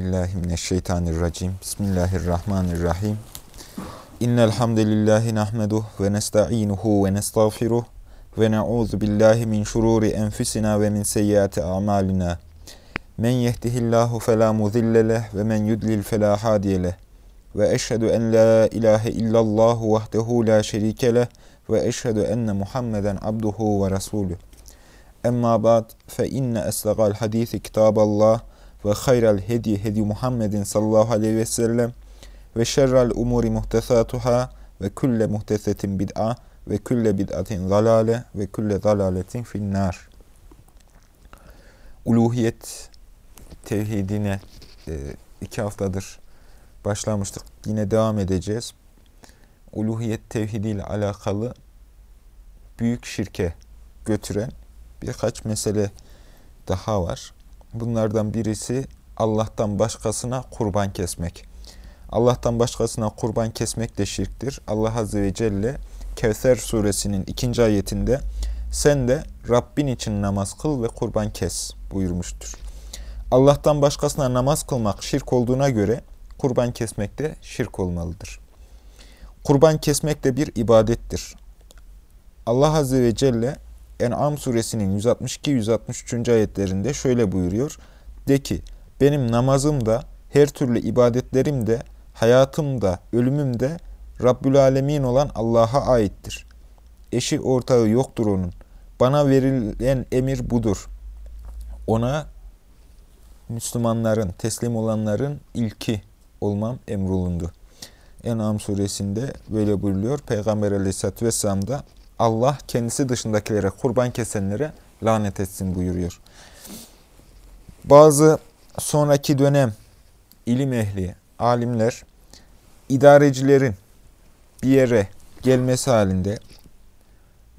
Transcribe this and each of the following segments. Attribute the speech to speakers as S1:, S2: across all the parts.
S1: billahi mineşşeytanirracim. Bismillahirrahmanirrahim. İnnel hamdelellahi nahmeduh ve nestainuhu ve nestağfiruh ve na'udzu billahi min şururi enfusina ve min seyyiati a'malina. Men yehdihillahu fela mudille ve men yudlil fela hadiye leh. Ve eşhedü en la ilahe illallah vahdehu la şerike leh ve eşhedü enne Muhammeden abduhu ve resuluh. Emma ba'd fe inne eslegal hadisi kitaballah ve hayral hedi hedi Muhammedin sallallahu aleyhi ve sellem ve şerrel umuri muhtesatuhâ ve külle muhtesetin bid'a ve külle bid'atin zalale ve külle zalaletin finnâr. Uluhiyet tevhidine e, iki haftadır başlamıştık. Yine devam edeceğiz. Uluhiyet tevhidiyle alakalı büyük şirke götüren birkaç mesele daha var. Bunlardan birisi Allah'tan başkasına kurban kesmek. Allah'tan başkasına kurban kesmek de şirktir. Allah Azze ve Celle Kevser suresinin ikinci ayetinde sen de Rabbin için namaz kıl ve kurban kes buyurmuştur. Allah'tan başkasına namaz kılmak şirk olduğuna göre kurban kesmek de şirk olmalıdır. Kurban kesmek de bir ibadettir. Allah Azze ve Celle En'am suresinin 162-163. ayetlerinde şöyle buyuruyor. De ki benim namazım da her türlü ibadetlerim de hayatım da ölümüm de Rabbül Alemin olan Allah'a aittir. Eşi ortağı yoktur onun. Bana verilen emir budur. Ona Müslümanların, teslim olanların ilki olmam emrolundu. En'am suresinde böyle buyuruyor. Peygamber aleyhissalatü vesselam da Allah kendisi dışındakilere, kurban kesenlere lanet etsin buyuruyor. Bazı sonraki dönem ilim ehli, alimler, idarecilerin bir yere gelmesi halinde,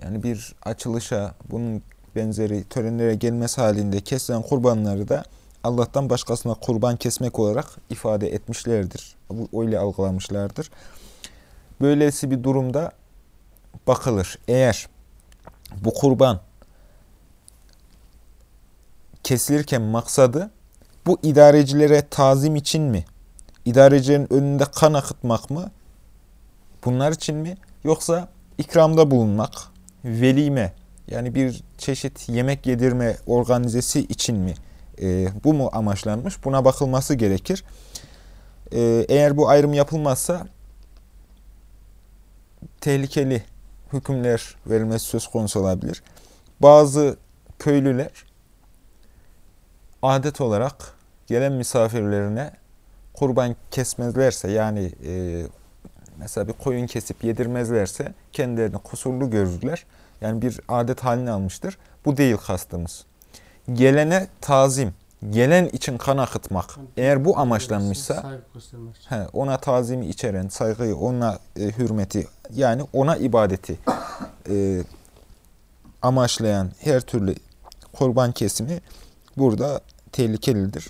S1: yani bir açılışa, bunun benzeri törenlere gelmesi halinde kesilen kurbanları da Allah'tan başkasına kurban kesmek olarak ifade etmişlerdir. Öyle algılamışlardır. Böylesi bir durumda bakılır. Eğer bu kurban kesilirken maksadı bu idarecilere tazim için mi? İdarecilerin önünde kan akıtmak mı? Bunlar için mi? Yoksa ikramda bulunmak, velime yani bir çeşit yemek yedirme organizesi için mi? E, bu mu amaçlanmış? Buna bakılması gerekir. E, eğer bu ayrım yapılmazsa tehlikeli hükümler verilmesi söz konusu olabilir. Bazı köylüler adet olarak gelen misafirlerine kurban kesmezlerse yani e, mesela bir koyun kesip yedirmezlerse kendilerini kusurlu görürler. Yani bir adet haline almıştır. Bu değil kastımız. Gelene tazim, gelen için kan akıtmak. Eğer bu amaçlanmışsa he, ona tazimi içeren, saygıyı, ona e, hürmeti yani ona ibadeti e, amaçlayan her türlü kurban kesimi burada tehlikelidir.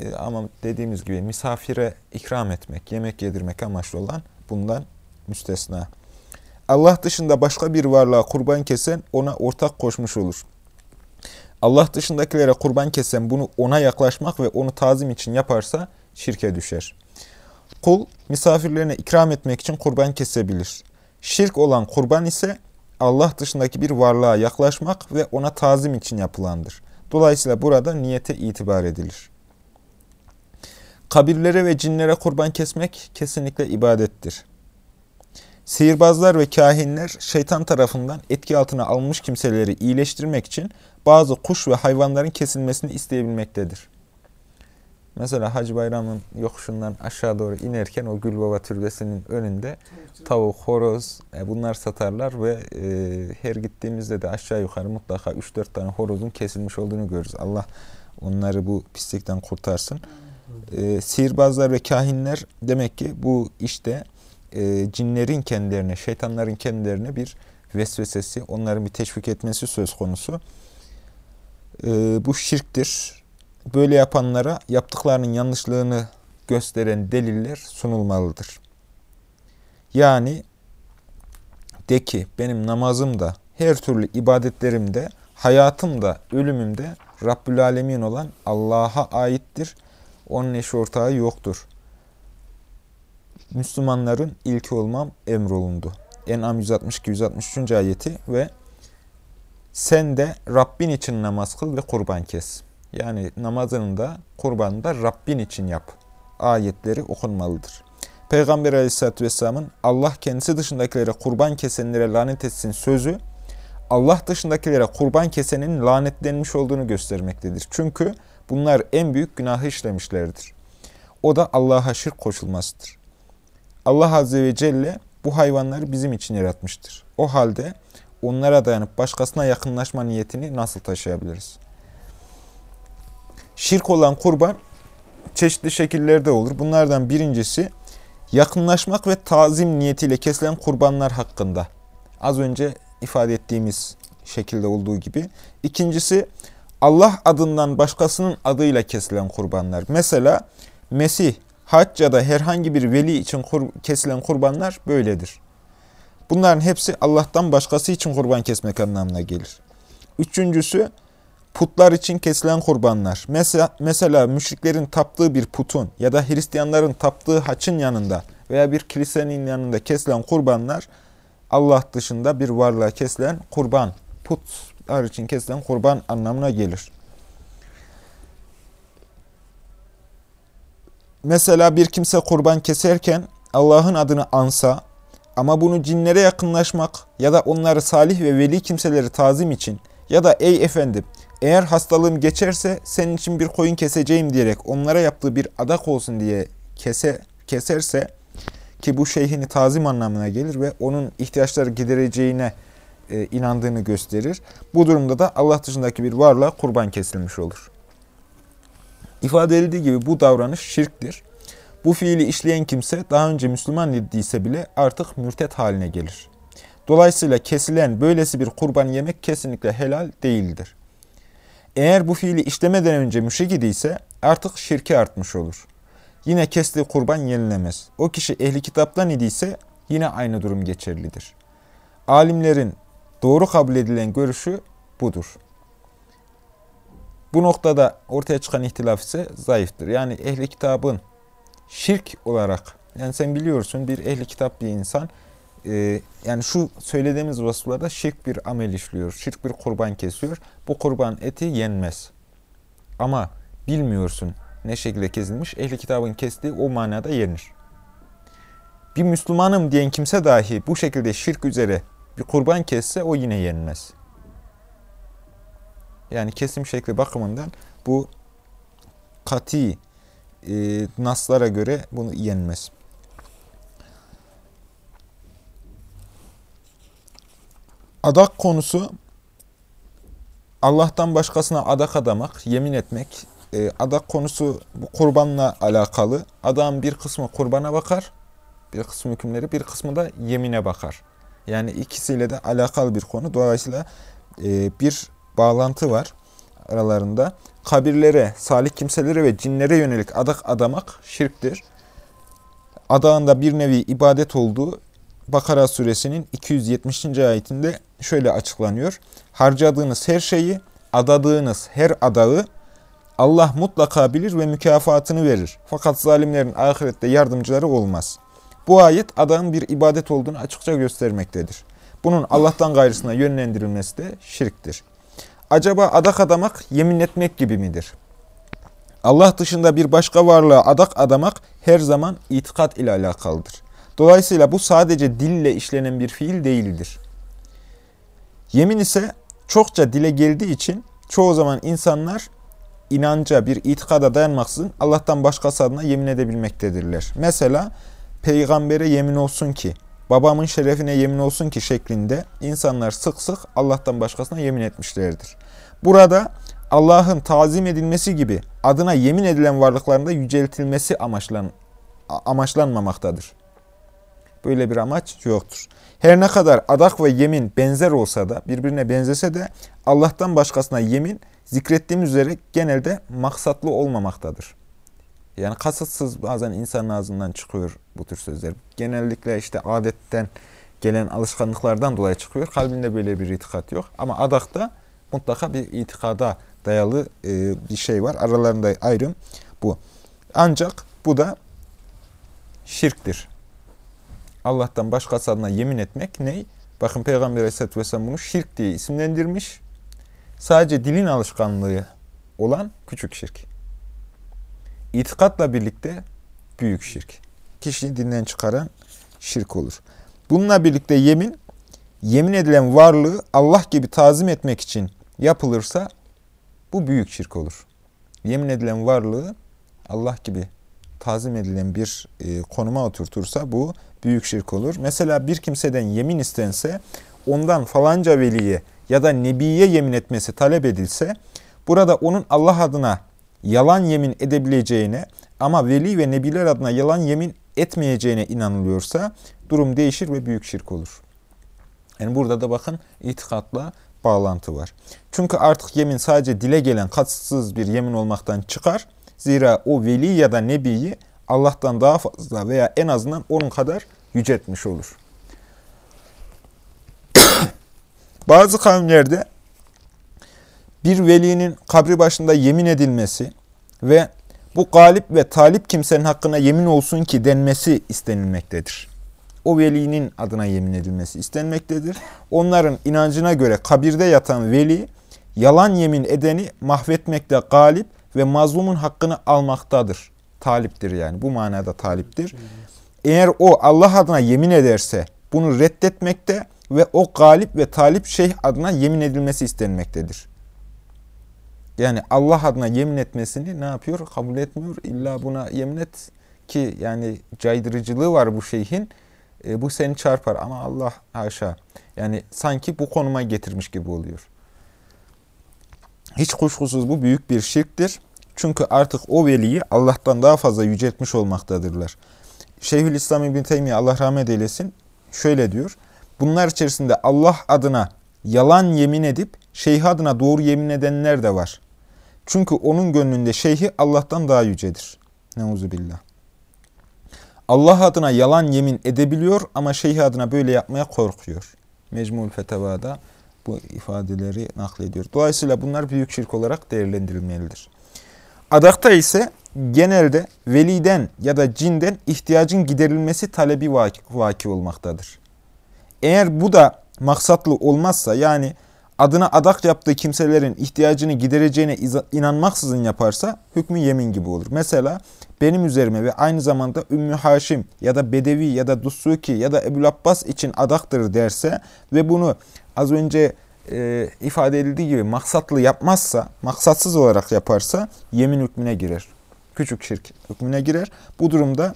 S1: E, ama dediğimiz gibi misafire ikram etmek, yemek yedirmek amaçlı olan bundan müstesna. Allah dışında başka bir varlığa kurban kesen ona ortak koşmuş olur. Allah dışındakilere kurban kesen bunu ona yaklaşmak ve onu tazim için yaparsa şirke düşer. Kul misafirlerine ikram etmek için kurban kesebilir. Şirk olan kurban ise Allah dışındaki bir varlığa yaklaşmak ve ona tazim için yapılandır. Dolayısıyla burada niyete itibar edilir. Kabirlere ve cinlere kurban kesmek kesinlikle ibadettir. Sihirbazlar ve kahinler şeytan tarafından etki altına alınmış kimseleri iyileştirmek için bazı kuş ve hayvanların kesilmesini isteyebilmektedir. Mesela Hacı Bayram'ın yokuşundan aşağı doğru inerken o Gülbaba Türbesi'nin önünde tavuk, horoz e, bunlar satarlar ve e, her gittiğimizde de aşağı yukarı mutlaka 3-4 tane horozun kesilmiş olduğunu görürüz. Allah onları bu pislikten kurtarsın. E, sihirbazlar ve kahinler demek ki bu işte e, cinlerin kendilerine, şeytanların kendilerine bir vesvesesi, onların bir teşvik etmesi söz konusu. E, bu şirktir böyle yapanlara yaptıklarının yanlışlığını gösteren deliller sunulmalıdır. Yani de ki benim namazımda, her türlü ibadetlerimde, hayatımda, ölümümde Rabbül Alemin olan Allah'a aittir. Onun eşi ortağı yoktur. Müslümanların ilki olmam emrolundu. En'am 162-163. ayeti ve sen de Rabbin için namaz kıl ve kurban kes. Yani namazını da kurbanını da Rabbin için yap. Ayetleri okunmalıdır. Peygamber aleyhissalatü vesselamın Allah kendisi dışındakilere kurban kesenlere lanet etsin sözü Allah dışındakilere kurban kesenin lanetlenmiş olduğunu göstermektedir. Çünkü bunlar en büyük günahı işlemişlerdir. O da Allah'a şirk koşulmasıdır. Allah Azze ve Celle bu hayvanları bizim için yaratmıştır. O halde onlara dayanıp başkasına yakınlaşma niyetini nasıl taşıyabiliriz? Şirk olan kurban çeşitli şekillerde olur. Bunlardan birincisi yakınlaşmak ve tazim niyetiyle kesilen kurbanlar hakkında. Az önce ifade ettiğimiz şekilde olduğu gibi. İkincisi Allah adından başkasının adıyla kesilen kurbanlar. Mesela Mesih, hac ya da herhangi bir veli için kur kesilen kurbanlar böyledir. Bunların hepsi Allah'tan başkası için kurban kesmek anlamına gelir. Üçüncüsü putlar için kesilen kurbanlar. Mesela, mesela müşriklerin taptığı bir putun ya da Hristiyanların taptığı haçın yanında veya bir kilisenin yanında kesilen kurbanlar Allah dışında bir varlığa kesilen kurban, putlar için kesilen kurban anlamına gelir. Mesela bir kimse kurban keserken Allah'ın adını ansa ama bunu cinlere yakınlaşmak ya da onları salih ve veli kimseleri tazim için ya da ey efendim eğer hastalığım geçerse senin için bir koyun keseceğim diyerek onlara yaptığı bir adak olsun diye kese, keserse ki bu şeyhini tazim anlamına gelir ve onun ihtiyaçları gidereceğine e, inandığını gösterir. Bu durumda da Allah dışındaki bir varlığa kurban kesilmiş olur. İfade edildiği gibi bu davranış şirktir. Bu fiili işleyen kimse daha önce Müslüman idiyse bile artık mürtet haline gelir. Dolayısıyla kesilen böylesi bir kurban yemek kesinlikle helal değildir. Eğer bu fiili işlemeden önce müşrik idiyse artık şirki artmış olur. Yine kestiği kurban yenilemez. O kişi ehli kitaptan idiyse yine aynı durum geçerlidir. Alimlerin doğru kabul edilen görüşü budur. Bu noktada ortaya çıkan ihtilaf ise zayıftır. Yani ehli kitabın şirk olarak, yani sen biliyorsun bir ehli kitap bir insan, e, yani şu söylediğimiz vasıflarda şirk bir amel işliyor, şirk bir kurban kesiyor. Bu kurban eti yenmez. Ama bilmiyorsun ne şekilde kesilmiş, ehli kitabın kestiği o manada yenir. Bir Müslümanım diyen kimse dahi bu şekilde şirk üzere bir kurban kesse o yine yenmez. Yani kesim şekli bakımından bu kati e, naslara göre bunu yenmez. Adak konusu Allah'tan başkasına adak adamak, yemin etmek. E, adak konusu bu kurbanla alakalı. Adam bir kısmı kurbana bakar, bir kısmı hükümleri, bir kısmı da yemine bakar. Yani ikisiyle de alakalı bir konu. Dolayısıyla e, bir bağlantı var aralarında. Kabirlere, salih kimselere ve cinlere yönelik adak adamak şirktir. Adağında bir nevi ibadet olduğu Bakara suresinin 270. ayetinde şöyle açıklanıyor. Harcadığınız her şeyi, adadığınız her adağı Allah mutlaka bilir ve mükafatını verir. Fakat zalimlerin ahirette yardımcıları olmaz. Bu ayet adağın bir ibadet olduğunu açıkça göstermektedir. Bunun Allah'tan gayrısına yönlendirilmesi de şirktir. Acaba adak adamak yemin etmek gibi midir? Allah dışında bir başka varlığa adak adamak her zaman itikat ile alakalıdır. Dolayısıyla bu sadece dille işlenen bir fiil değildir. Yemin ise çokça dile geldiği için çoğu zaman insanlar inanca, bir itikada dayanmaksızın Allah'tan başkası adına yemin edebilmektedirler. Mesela peygambere yemin olsun ki, babamın şerefine yemin olsun ki şeklinde insanlar sık sık Allah'tan başkasına yemin etmişlerdir. Burada Allah'ın tazim edilmesi gibi adına yemin edilen varlıklarında yüceltilmesi amaçlan, amaçlanmamaktadır. Böyle bir amaç yoktur. Her ne kadar adak ve yemin benzer olsa da, birbirine benzese de Allah'tan başkasına yemin zikrettiğimiz üzere genelde maksatlı olmamaktadır. Yani kasıtsız bazen insanın ağzından çıkıyor bu tür sözler. Genellikle işte adetten gelen alışkanlıklardan dolayı çıkıyor. Kalbinde böyle bir itikat yok. Ama adakta mutlaka bir itikada dayalı e, bir şey var. Aralarında ayrım bu. Ancak bu da şirktir. Allah'tan başkası adına yemin etmek ne? Bakın Peygamber Aleyhisselatü Vesselam bunu şirk diye isimlendirmiş. Sadece dilin alışkanlığı olan küçük şirk. İtikatla birlikte büyük şirk. Kişiyi dinden çıkaran şirk olur. Bununla birlikte yemin, yemin edilen varlığı Allah gibi tazim etmek için yapılırsa bu büyük şirk olur. Yemin edilen varlığı Allah gibi tazim edilen bir e, konuma oturtursa bu büyük şirk olur. Mesela bir kimseden yemin istense ondan falanca veliye ya da nebiye yemin etmesi talep edilse burada onun Allah adına yalan yemin edebileceğine ama veli ve nebiler adına yalan yemin etmeyeceğine inanılıyorsa durum değişir ve büyük şirk olur. Yani burada da bakın itikatla bağlantı var. Çünkü artık yemin sadece dile gelen katsız bir yemin olmaktan çıkar. Zira o veli ya da nebiyi Allah'tan daha fazla veya en azından onun kadar yüceltmiş olur. Bazı kavimlerde bir velinin kabri başında yemin edilmesi ve bu galip ve talip kimsenin hakkına yemin olsun ki denmesi istenilmektedir. O velinin adına yemin edilmesi istenmektedir. Onların inancına göre kabirde yatan veli yalan yemin edeni mahvetmekte galip ve mazlumun hakkını almaktadır. Taliptir yani bu manada taliptir. Eğer o Allah adına yemin ederse bunu reddetmekte ve o galip ve talip şeyh adına yemin edilmesi istenmektedir. Yani Allah adına yemin etmesini ne yapıyor? Kabul etmiyor. İlla buna yemin et ki yani caydırıcılığı var bu şeyhin. E, bu seni çarpar ama Allah haşa. Yani sanki bu konuma getirmiş gibi oluyor. Hiç kuşkusuz bu büyük bir şirktir. Çünkü artık o veliyi Allah'tan daha fazla yüceltmiş olmaktadırlar. Şeyhülislam İbn Teymiye Allah rahmet eylesin şöyle diyor. Bunlar içerisinde Allah adına yalan yemin edip şeyh adına doğru yemin edenler de var. Çünkü onun gönlünde şeyhi Allah'tan daha yücedir. Neuzubillah. Allah adına yalan yemin edebiliyor ama şeyh adına böyle yapmaya korkuyor. Mecmul Feteva'da bu ifadeleri naklediyor. Dolayısıyla bunlar büyük şirk olarak değerlendirilmelidir. Adakta ise genelde veliden ya da cinden ihtiyacın giderilmesi talebi vaki, vaki olmaktadır. Eğer bu da maksatlı olmazsa yani adına adak yaptığı kimselerin ihtiyacını gidereceğine inanmaksızın yaparsa hükmü yemin gibi olur. Mesela benim üzerime ve aynı zamanda Ümmü Haşim ya da Bedevi ya da Dussuki ya da Ebu Abbas için adaktır derse ve bunu az önce e, ifade edildiği gibi maksatlı yapmazsa, maksatsız olarak yaparsa yemin hükmüne girer. Küçük şirk hükmüne girer. Bu durumda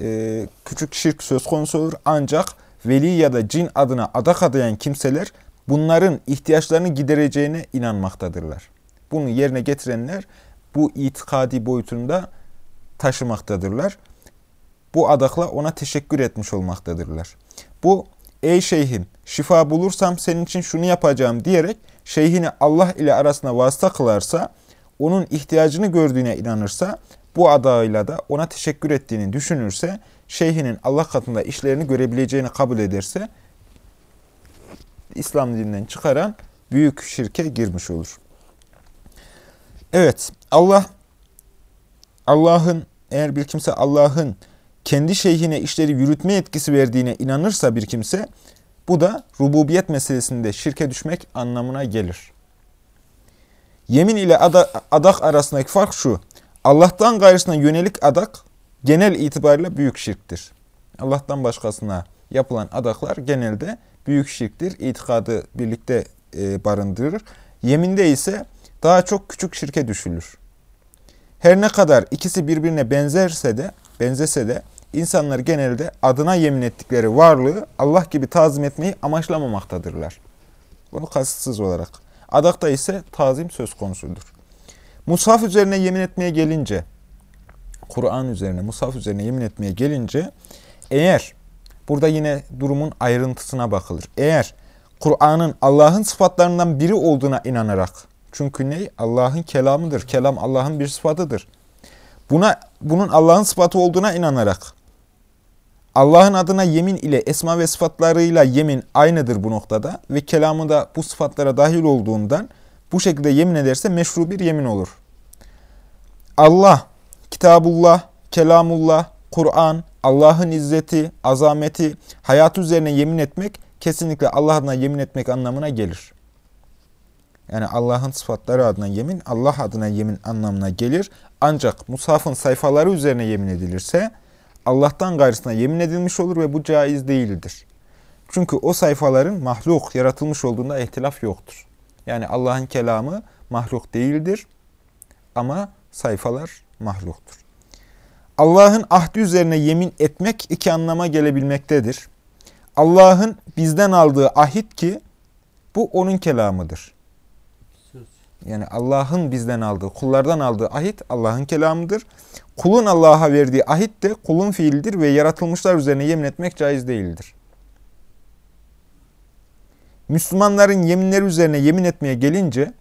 S1: e, küçük şirk söz konusu olur ancak veli ya da cin adına adak adayan kimseler bunların ihtiyaçlarını gidereceğine inanmaktadırlar. Bunu yerine getirenler bu itikadi boyutunda taşımaktadırlar. Bu adakla ona teşekkür etmiş olmaktadırlar. Bu ey şeyhim şifa bulursam senin için şunu yapacağım diyerek şeyhini Allah ile arasına vasıta kılarsa, onun ihtiyacını gördüğüne inanırsa, bu adayla da ona teşekkür ettiğini düşünürse, şeyhinin Allah katında işlerini görebileceğini kabul ederse, İslam dininden çıkaran büyük şirke girmiş olur. Evet, Allah Allah'ın eğer bir kimse Allah'ın kendi şeyhine işleri yürütme etkisi verdiğine inanırsa bir kimse bu da rububiyet meselesinde şirke düşmek anlamına gelir. Yemin ile adak arasındaki fark şu. Allah'tan gayrısına yönelik adak genel itibariyle büyük şirktir. Allah'tan başkasına yapılan adaklar genelde büyük şirktir. İtikadı birlikte e, barındırır. Yeminde ise daha çok küçük şirke düşülür. Her ne kadar ikisi birbirine benzerse de, benzese de insanlar genelde adına yemin ettikleri varlığı Allah gibi tazim etmeyi amaçlamamaktadırlar. Bunu kasıtsız olarak. Adakta ise tazim söz konusudur. Mushaf üzerine yemin etmeye gelince, Kur'an üzerine, Mushaf üzerine yemin etmeye gelince, eğer, burada yine durumun ayrıntısına bakılır. Eğer Kur'an'ın Allah'ın sıfatlarından biri olduğuna inanarak, çünkü ne? Allah'ın kelamıdır. Kelam Allah'ın bir sıfatıdır. Buna, bunun Allah'ın sıfatı olduğuna inanarak, Allah'ın adına yemin ile esma ve sıfatlarıyla yemin aynıdır bu noktada ve kelamı da bu sıfatlara dahil olduğundan bu şekilde yemin ederse meşru bir yemin olur. Allah Kitabullah, Kelamullah, Kur'an, Allah'ın izzeti, azameti, hayat üzerine yemin etmek kesinlikle Allah adına yemin etmek anlamına gelir. Yani Allah'ın sıfatları adına yemin, Allah adına yemin anlamına gelir. Ancak Musaf'ın sayfaları üzerine yemin edilirse Allah'tan gayrısına yemin edilmiş olur ve bu caiz değildir. Çünkü o sayfaların mahluk, yaratılmış olduğunda ihtilaf yoktur. Yani Allah'ın kelamı mahluk değildir ama sayfalar mahluktur. Allah'ın ahdi üzerine yemin etmek iki anlama gelebilmektedir. Allah'ın bizden aldığı ahit ki bu onun kelamıdır. Yani Allah'ın bizden aldığı, kullardan aldığı ahit Allah'ın kelamıdır. Kulun Allah'a verdiği ahit de kulun fiildir ve yaratılmışlar üzerine yemin etmek caiz değildir. Müslümanların yeminleri üzerine yemin etmeye gelince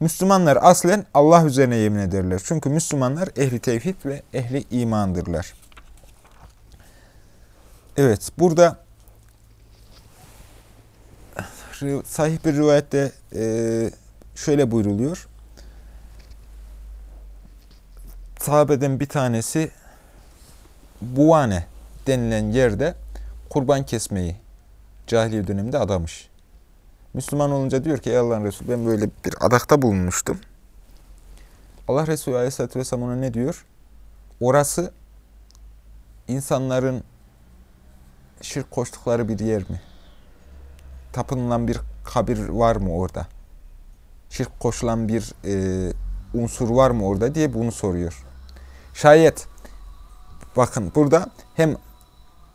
S1: Müslümanlar aslen Allah üzerine yemin ederler. Çünkü Müslümanlar ehli tevhid ve ehli imandırlar. Evet, burada sahih bir rivayette e, şöyle buyruluyor. Sahabeden bir tanesi Buane denilen yerde kurban kesmeyi cahiliye döneminde adamış. Müslüman olunca diyor ki ey Allah'ın Resulü ben böyle bir adakta bulunmuştum. Allah Resulü Aleyhisselatü Vesselam ona ne diyor? Orası insanların şirk koştukları bir yer mi? Tapınılan bir kabir var mı orada? Şirk koşulan bir e, unsur var mı orada diye bunu soruyor. Şayet bakın burada hem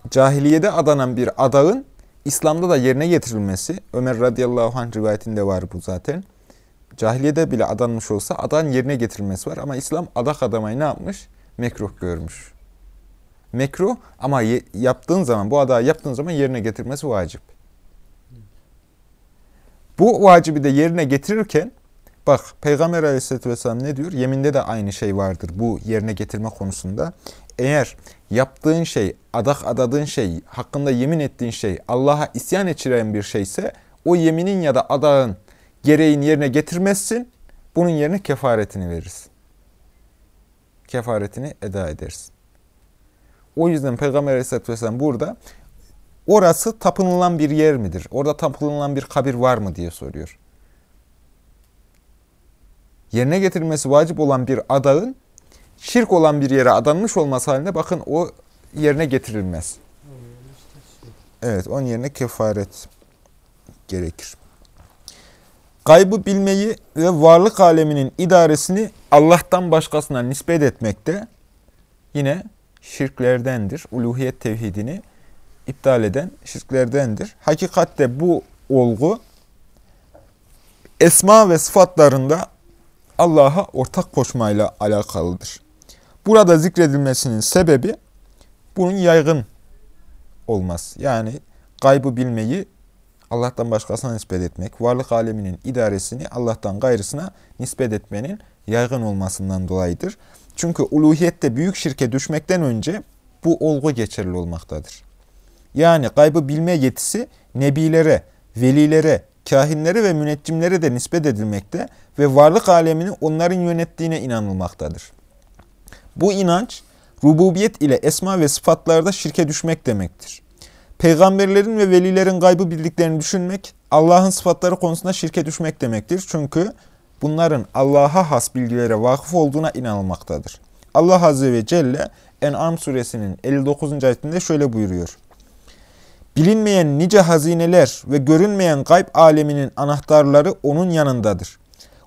S1: cahiliyede adanan bir adağın İslam'da da yerine getirilmesi, Ömer radıyallahu anh rivayetinde var bu zaten. Cahiliyede bile adanmış olsa adan yerine getirilmesi var ama İslam adak adamayı ne yapmış? Mekruh görmüş. Mekruh ama yaptığın zaman, bu adağı yaptığın zaman yerine getirmesi vacip. Bu vacibi de yerine getirirken, bak Peygamber aleyhisselatü vesselam ne diyor? Yeminde de aynı şey vardır bu yerine getirme konusunda. Eğer yaptığın şey, adak adadığın şey, hakkında yemin ettiğin şey Allah'a isyan ettiren bir şeyse o yeminin ya da adağın gereğini yerine getirmezsin. Bunun yerine kefaretini verirsin. Kefaretini eda edersin. O yüzden Peygamber Aleyhisselatü Vesselam burada orası tapınılan bir yer midir? Orada tapınılan bir kabir var mı diye soruyor. Yerine getirilmesi vacip olan bir adağın şirk olan bir yere adanmış olması halinde bakın o yerine getirilmez. Evet, onun yerine kefaret gerekir. Gaybı bilmeyi ve varlık aleminin idaresini Allah'tan başkasına nispet etmekte yine şirklerdendir. Uluhiyet tevhidini iptal eden şirklerdendir. Hakikatte bu olgu esma ve sıfatlarında Allah'a ortak koşmayla alakalıdır. Burada zikredilmesinin sebebi bunun yaygın olmaz. Yani gaybı bilmeyi Allah'tan başkasına nispet etmek, varlık aleminin idaresini Allah'tan gayrısına nispet etmenin yaygın olmasından dolayıdır. Çünkü uluhiyette büyük şirke düşmekten önce bu olgu geçerli olmaktadır. Yani gaybı bilme yetisi nebilere, velilere, kahinlere ve müneccimlere de nispet edilmekte ve varlık alemini onların yönettiğine inanılmaktadır. Bu inanç, rububiyet ile esma ve sıfatlarda şirke düşmek demektir. Peygamberlerin ve velilerin gaybı bildiklerini düşünmek, Allah'ın sıfatları konusunda şirke düşmek demektir. Çünkü bunların Allah'a has bilgilere vakıf olduğuna inanılmaktadır. Allah Azze ve Celle En'am suresinin 59. ayetinde şöyle buyuruyor. Bilinmeyen nice hazineler ve görünmeyen gayb aleminin anahtarları onun yanındadır.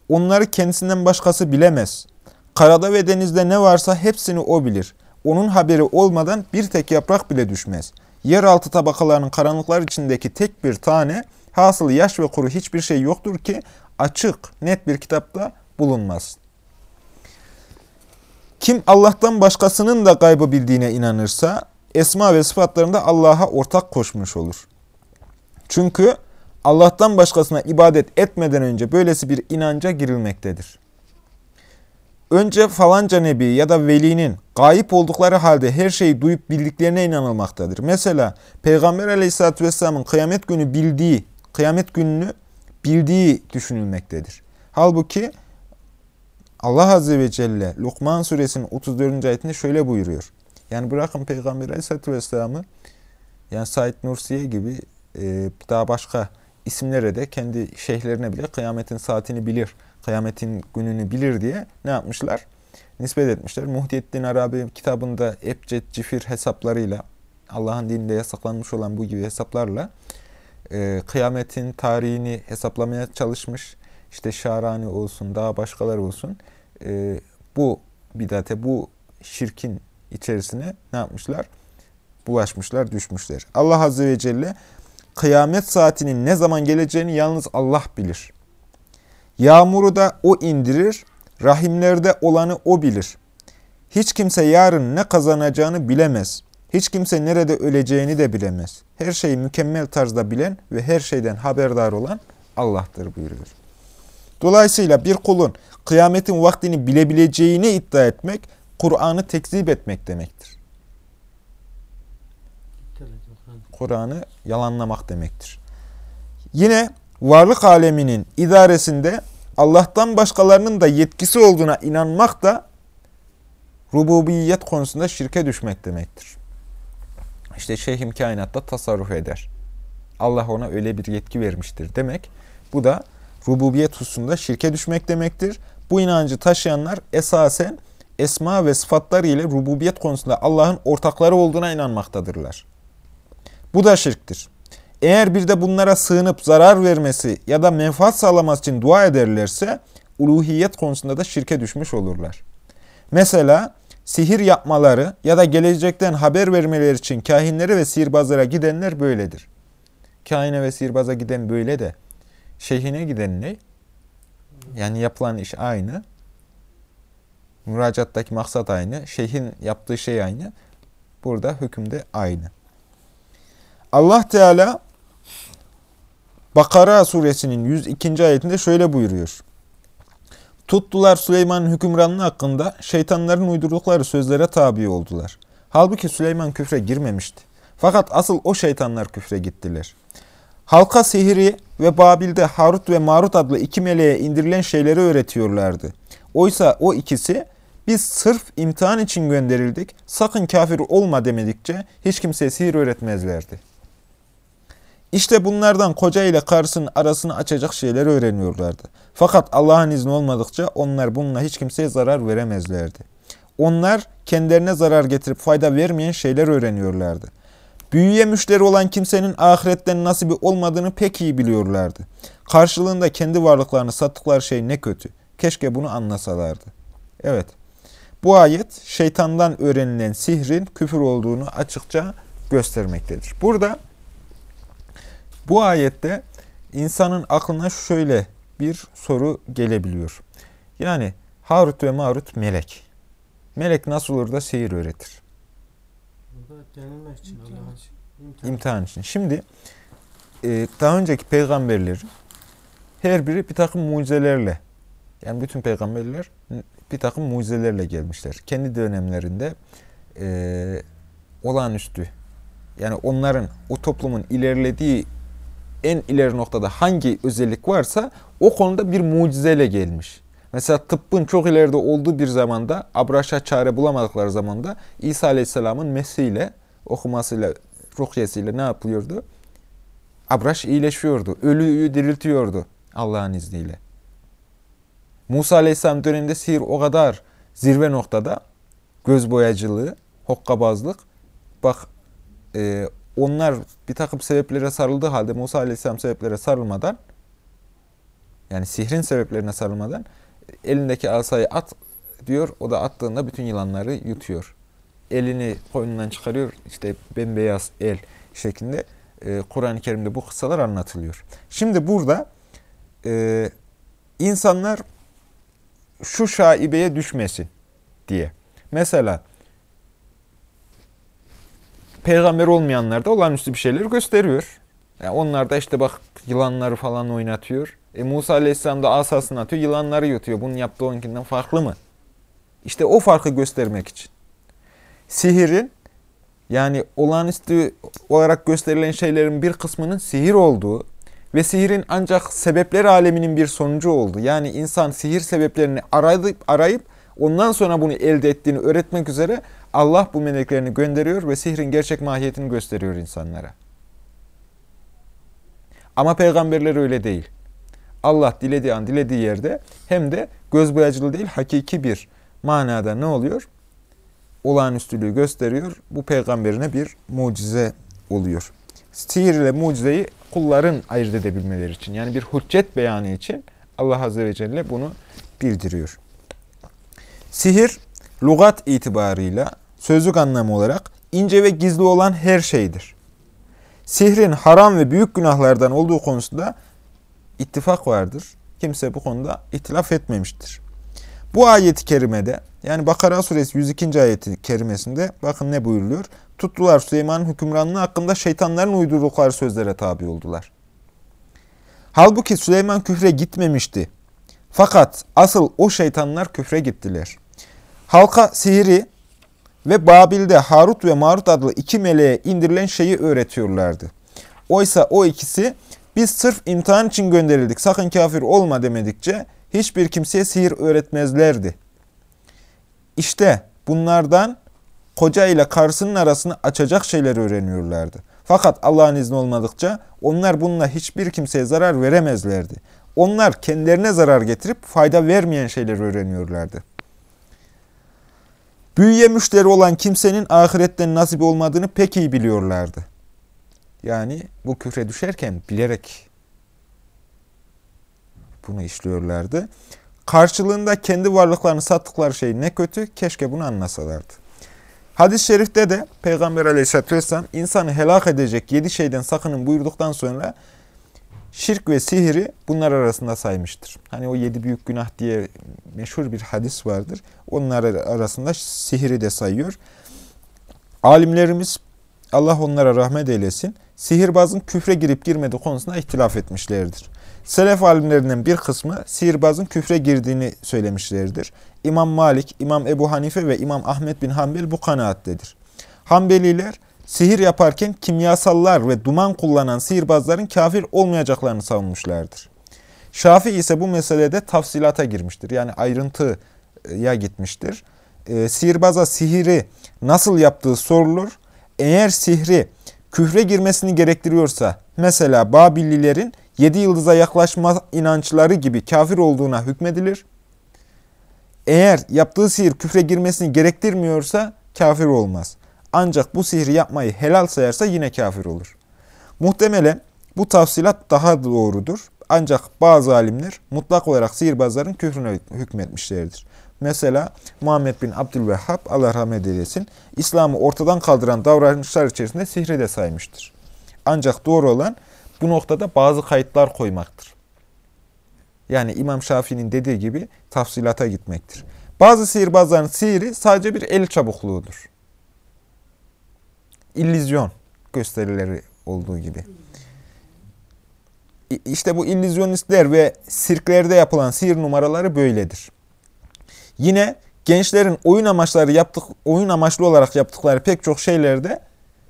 S1: Onları kendisinden başkası bilemez. Karada ve denizde ne varsa hepsini o bilir. Onun haberi olmadan bir tek yaprak bile düşmez. Yeraltı tabakalarının karanlıklar içindeki tek bir tane, hasılı yaş ve kuru hiçbir şey yoktur ki açık, net bir kitapta bulunmaz. Kim Allah'tan başkasının da gaybı bildiğine inanırsa, esma ve sıfatlarında Allah'a ortak koşmuş olur. Çünkü Allah'tan başkasına ibadet etmeden önce böylesi bir inanca girilmektedir önce falanca nebi ya da velinin gayip oldukları halde her şeyi duyup bildiklerine inanılmaktadır. Mesela Peygamber aleyhissalatü vesselamın kıyamet günü bildiği, kıyamet gününü bildiği düşünülmektedir. Halbuki Allah Azze ve Celle Lukman suresinin 34. ayetinde şöyle buyuruyor. Yani bırakın Peygamber Aleyhisselatü Vesselam'ı yani Said Nursiye gibi e, daha başka isimlere de kendi şeyhlerine bile kıyametin saatini bilir, kıyametin gününü bilir diye ne yapmışlar? Nispet etmişler. Muhyiddin Arabi kitabında Ebced Cifir hesaplarıyla Allah'ın dininde yasaklanmış olan bu gibi hesaplarla e, kıyametin tarihini hesaplamaya çalışmış. İşte Şarani olsun, daha başkaları olsun. E, bu bidate, bu şirkin içerisine ne yapmışlar? Bulaşmışlar, düşmüşler. Allah Azze ve Celle kıyamet saatinin ne zaman geleceğini yalnız Allah bilir. Yağmuru da O indirir, rahimlerde olanı O bilir. Hiç kimse yarın ne kazanacağını bilemez. Hiç kimse nerede öleceğini de bilemez. Her şeyi mükemmel tarzda bilen ve her şeyden haberdar olan Allah'tır buyuruyor. Dolayısıyla bir kulun kıyametin vaktini bilebileceğini iddia etmek, Kur'an'ı tekzip etmek demektir. Kur'an'ı yalanlamak demektir. Yine varlık aleminin idaresinde Allah'tan başkalarının da yetkisi olduğuna inanmak da rububiyet konusunda şirke düşmek demektir. İşte şeyhim kainatta tasarruf eder. Allah ona öyle bir yetki vermiştir demek. Bu da rububiyet hususunda şirke düşmek demektir. Bu inancı taşıyanlar esasen esma ve sıfatlar ile rububiyet konusunda Allah'ın ortakları olduğuna inanmaktadırlar. Bu da şirktir. Eğer bir de bunlara sığınıp zarar vermesi ya da menfaat sağlaması için dua ederlerse uluhiyet konusunda da şirke düşmüş olurlar. Mesela sihir yapmaları ya da gelecekten haber vermeleri için kahinlere ve sihirbazlara gidenler böyledir. Kahine ve sihirbaza giden böyle de şeyhine giden ne? Yani yapılan iş aynı. Müracaattaki maksat aynı. Şeyhin yaptığı şey aynı. Burada hükümde aynı. Allah Teala Bakara suresinin 102. ayetinde şöyle buyuruyor. Tuttular Süleyman'ın hükümranlığı hakkında şeytanların uydurdukları sözlere tabi oldular. Halbuki Süleyman küfre girmemişti. Fakat asıl o şeytanlar küfre gittiler. Halka sihiri ve Babil'de Harut ve Marut adlı iki meleğe indirilen şeyleri öğretiyorlardı. Oysa o ikisi biz sırf imtihan için gönderildik, sakın kafir olma demedikçe hiç kimseye sihir öğretmezlerdi. İşte bunlardan koca ile karısının arasını açacak şeyleri öğreniyorlardı. Fakat Allah'ın izni olmadıkça onlar bununla hiç kimseye zarar veremezlerdi. Onlar kendilerine zarar getirip fayda vermeyen şeyler öğreniyorlardı. Büyüye müşteri olan kimsenin ahiretten nasibi olmadığını pek iyi biliyorlardı. Karşılığında kendi varlıklarını sattıkları şey ne kötü. Keşke bunu anlasalardı. Evet, bu ayet şeytandan öğrenilen sihrin küfür olduğunu açıkça göstermektedir. Burada bu ayette insanın aklına şöyle bir soru gelebiliyor. Yani Harut ve Marut melek. Melek nasıl olur da sihir öğretir?
S2: Denilmek için
S1: imtihan. imtihan için. Şimdi e, daha önceki peygamberler her biri bir takım mucizelerle yani bütün peygamberler bir takım mucizelerle gelmişler. Kendi dönemlerinde e, olağanüstü yani onların o toplumun ilerlediği en ileri noktada hangi özellik varsa o konuda bir mucizeyle gelmiş. Mesela tıbbın çok ileride olduğu bir zamanda, abraşa çare bulamadıkları zamanda İsa Aleyhisselam'ın mesiyle, okumasıyla, ruhyesiyle ne yapılıyordu? Abraş iyileşiyordu. Ölüyü diriltiyordu Allah'ın izniyle. Musa Aleyhisselam döneminde sihir o kadar zirve noktada göz boyacılığı, hokkabazlık. Bak e, onlar bir takım sebeplere sarıldığı halde Musa Aleyhisselam sebeplere sarılmadan yani sihrin sebeplerine sarılmadan elindeki asayı at diyor. O da attığında bütün yılanları yutuyor. Elini koynundan çıkarıyor. işte bembeyaz el şeklinde e, Kur'an-ı Kerim'de bu kıssalar anlatılıyor. Şimdi burada e, insanlar şu şaibeye düşmesin diye. Mesela peygamber olmayanlar da olağanüstü bir şeyler gösteriyor. Yani onlar da işte bak yılanları falan oynatıyor. E Musa Aleyhisselam da asasını atıyor, yılanları yutuyor. Bunun yaptığı onunkinden farklı mı? İşte o farkı göstermek için. Sihirin yani olağanüstü olarak gösterilen şeylerin bir kısmının sihir olduğu ve sihirin ancak sebepler aleminin bir sonucu oldu. Yani insan sihir sebeplerini arayıp arayıp ondan sonra bunu elde ettiğini öğretmek üzere Allah bu meleklerini gönderiyor ve sihrin gerçek mahiyetini gösteriyor insanlara. Ama peygamberler öyle değil. Allah dilediği an dilediği yerde hem de göz boyacılığı değil hakiki bir manada ne oluyor? Olağanüstülüğü gösteriyor. Bu peygamberine bir mucize oluyor. Sihir ile mucizeyi kulların ayırt edebilmeleri için yani bir hüccet beyanı için Allah Azze ve Celle bunu bildiriyor. Sihir, lugat itibarıyla sözlük anlamı olarak ince ve gizli olan her şeydir. Sihrin haram ve büyük günahlardan olduğu konusunda ittifak vardır. Kimse bu konuda itilaf etmemiştir. Bu ayeti kerimede yani Bakara suresi 102. ayeti kerimesinde bakın ne buyuruluyor? Tuttular Süleyman'ın hükümranlığı hakkında şeytanların uydurdukları sözlere tabi oldular. Halbuki Süleyman küfre gitmemişti. Fakat asıl o şeytanlar küfre gittiler. Halka sihiri ve Babil'de Harut ve Marut adlı iki meleğe indirilen şeyi öğretiyorlardı. Oysa o ikisi biz sırf imtihan için gönderildik sakın kafir olma demedikçe hiçbir kimseye sihir öğretmezlerdi. İşte bunlardan koca ile karısının arasını açacak şeyleri öğreniyorlardı. Fakat Allah'ın izni olmadıkça onlar bununla hiçbir kimseye zarar veremezlerdi. Onlar kendilerine zarar getirip fayda vermeyen şeyleri öğreniyorlardı. Büyüye müşteri olan kimsenin ahiretten nasip olmadığını pek iyi biliyorlardı. Yani bu küfre düşerken bilerek bunu işliyorlardı. Karşılığında kendi varlıklarını sattıkları şey ne kötü, keşke bunu anlasalardı. Hadis-i şerifte de Peygamber aleyhisselatü vesselam insanı helak edecek yedi şeyden sakının buyurduktan sonra şirk ve sihiri bunlar arasında saymıştır. Hani o yedi büyük günah diye meşhur bir hadis vardır. Onlar arasında sihiri de sayıyor. Alimlerimiz Allah onlara rahmet eylesin. Sihirbazın küfre girip girmediği konusunda ihtilaf etmişlerdir. Selef alimlerinden bir kısmı sihirbazın küfre girdiğini söylemişlerdir. İmam Malik, İmam Ebu Hanife ve İmam Ahmet bin Hanbel bu kanaattedir. Hanbeliler sihir yaparken kimyasallar ve duman kullanan sihirbazların kafir olmayacaklarını savunmuşlardır. Şafii ise bu meselede tafsilata girmiştir. Yani ayrıntıya gitmiştir. E, sihirbaza sihiri nasıl yaptığı sorulur. Eğer sihri küfre girmesini gerektiriyorsa, mesela Babillilerin yedi yıldıza yaklaşma inançları gibi kafir olduğuna hükmedilir. Eğer yaptığı sihir küfre girmesini gerektirmiyorsa kafir olmaz. Ancak bu sihri yapmayı helal sayarsa yine kafir olur. Muhtemelen bu tafsilat daha doğrudur. Ancak bazı alimler mutlak olarak sihirbazların küfrüne hükmetmişlerdir. Mesela Muhammed bin Abdülvehhab, Allah rahmet eylesin, İslam'ı ortadan kaldıran davranışlar içerisinde sihri de saymıştır. Ancak doğru olan bu noktada bazı kayıtlar koymaktır. Yani İmam Şafii'nin dediği gibi tafsilata gitmektir. Bazı sihirbazların sihiri sadece bir el çabukluğudur. İllüzyon gösterileri olduğu gibi. İşte bu illüzyonistler ve sirklerde yapılan sihir numaraları böyledir. Yine gençlerin oyun amaçları yaptık, oyun amaçlı olarak yaptıkları pek çok şeylerde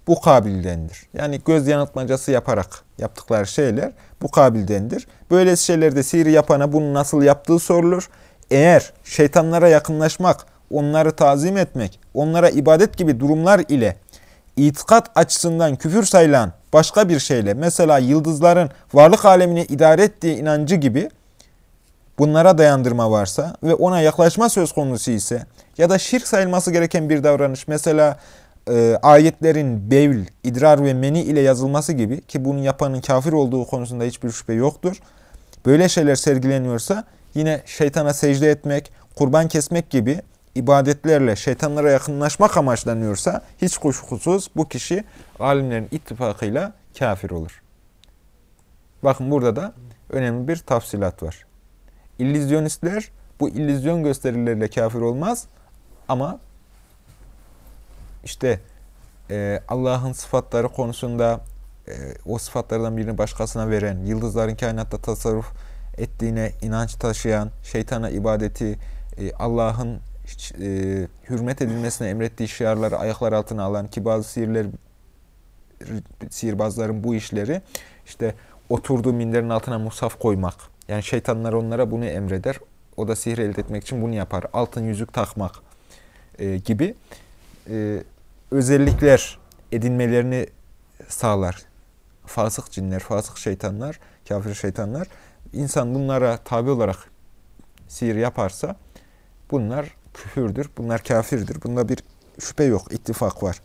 S1: bu kabildendir. Yani göz yanıltmacası yaparak yaptıkları şeyler bu kabildendir. Böyle şeylerde sihir yapana bunu nasıl yaptığı sorulur. Eğer şeytanlara yakınlaşmak, onları tazim etmek, onlara ibadet gibi durumlar ile itikat açısından küfür sayılan başka bir şeyle, mesela yıldızların varlık alemini idare ettiği inancı gibi bunlara dayandırma varsa ve ona yaklaşma söz konusu ise ya da şirk sayılması gereken bir davranış, mesela e, ayetlerin bevl, idrar ve meni ile yazılması gibi ki bunu yapanın kafir olduğu konusunda hiçbir şüphe yoktur. Böyle şeyler sergileniyorsa yine şeytana secde etmek, kurban kesmek gibi ibadetlerle şeytanlara yakınlaşmak amaçlanıyorsa hiç kuşkusuz bu kişi alimlerin ittifakıyla kafir olur. Bakın burada da önemli bir tafsilat var. İllüzyonistler bu illüzyon gösterileriyle kafir olmaz ama işte e, Allah'ın sıfatları konusunda e, o sıfatlardan birini başkasına veren, yıldızların kainatta tasarruf ettiğine inanç taşıyan, şeytana ibadeti, e, Allah'ın e, hürmet edilmesine emrettiği şiarları ayaklar altına alan ki bazı sihirler, sihirbazların bu işleri işte oturduğu minderin altına musaf koymak. Yani şeytanlar onlara bunu emreder. O da sihir elde etmek için bunu yapar. Altın yüzük takmak e, gibi e, özellikler edinmelerini sağlar. Fasık cinler, fasık şeytanlar, kafir şeytanlar. İnsan bunlara tabi olarak sihir yaparsa bunlar küfürdür, bunlar kafirdir. Bunda bir şüphe yok, ittifak var.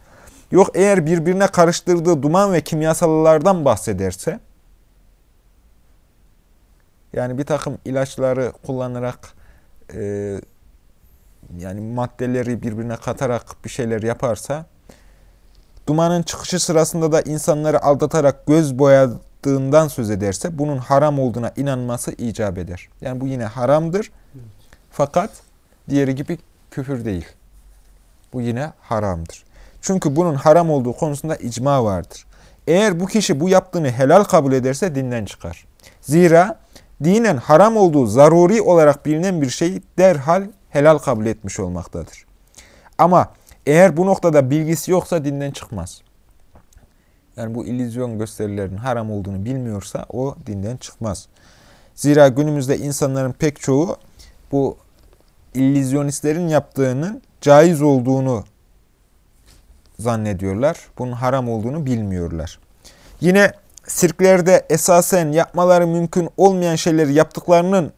S1: Yok eğer birbirine karıştırdığı duman ve kimyasallardan bahsederse, yani bir takım ilaçları kullanarak, e, yani maddeleri birbirine katarak bir şeyler yaparsa, dumanın çıkışı sırasında da insanları aldatarak göz boyadığından söz ederse, bunun haram olduğuna inanması icap eder. Yani bu yine haramdır. Fakat diğeri gibi küfür değil. Bu yine haramdır. Çünkü bunun haram olduğu konusunda icma vardır. Eğer bu kişi bu yaptığını helal kabul ederse dinden çıkar. Zira dinen haram olduğu zaruri olarak bilinen bir şeyi derhal helal kabul etmiş olmaktadır. Ama eğer bu noktada bilgisi yoksa dinden çıkmaz. Yani bu illüzyon gösterilerinin haram olduğunu bilmiyorsa o dinden çıkmaz. Zira günümüzde insanların pek çoğu bu illüzyonistlerin yaptığının caiz olduğunu zannediyorlar. Bunun haram olduğunu bilmiyorlar. Yine sirklerde esasen yapmaları mümkün olmayan şeyleri yaptıklarının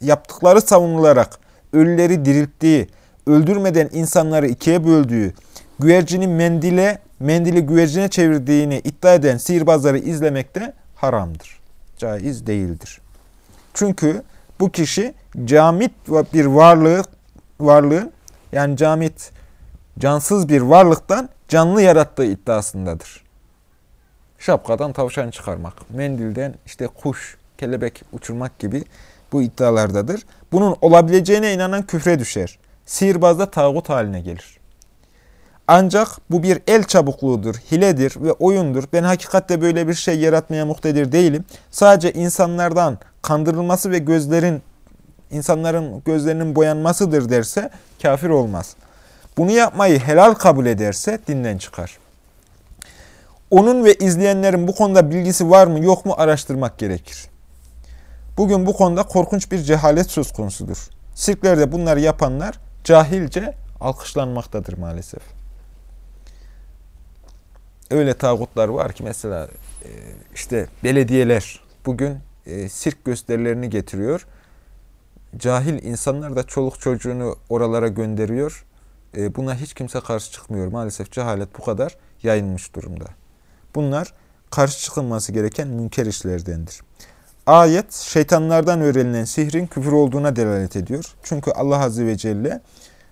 S1: yaptıkları savunularak ölüleri dirilttiği, öldürmeden insanları ikiye böldüğü, güvercinin mendile, mendili güvercine çevirdiğini iddia eden sihirbazları izlemek de haramdır. Caiz değildir. Çünkü bu kişi camit bir varlığı, varlığın yani camit cansız bir varlıktan canlı yarattığı iddiasındadır. Şapkadan tavşan çıkarmak, mendilden işte kuş, kelebek uçurmak gibi bu iddialardadır. Bunun olabileceğine inanan küfre düşer. Sihirbaz da tağut haline gelir. Ancak bu bir el çabukluğudur, hiledir ve oyundur. Ben hakikatte böyle bir şey yaratmaya muhtedir değilim. Sadece insanlardan kandırılması ve gözlerin insanların gözlerinin boyanmasıdır derse kafir olmaz. Bunu yapmayı helal kabul ederse dinden çıkar. Onun ve izleyenlerin bu konuda bilgisi var mı yok mu araştırmak gerekir. Bugün bu konuda korkunç bir cehalet söz konusudur. Sirklerde bunları yapanlar cahilce alkışlanmaktadır maalesef. Öyle tağutlar var ki mesela e, işte belediyeler bugün e, sirk gösterilerini getiriyor. Cahil insanlar da çoluk çocuğunu oralara gönderiyor. E, buna hiç kimse karşı çıkmıyor. Maalesef cehalet bu kadar yayılmış durumda. Bunlar karşı çıkılması gereken münker işlerdendir. Ayet şeytanlardan öğrenilen sihrin küfür olduğuna delalet ediyor. Çünkü Allah Azze ve Celle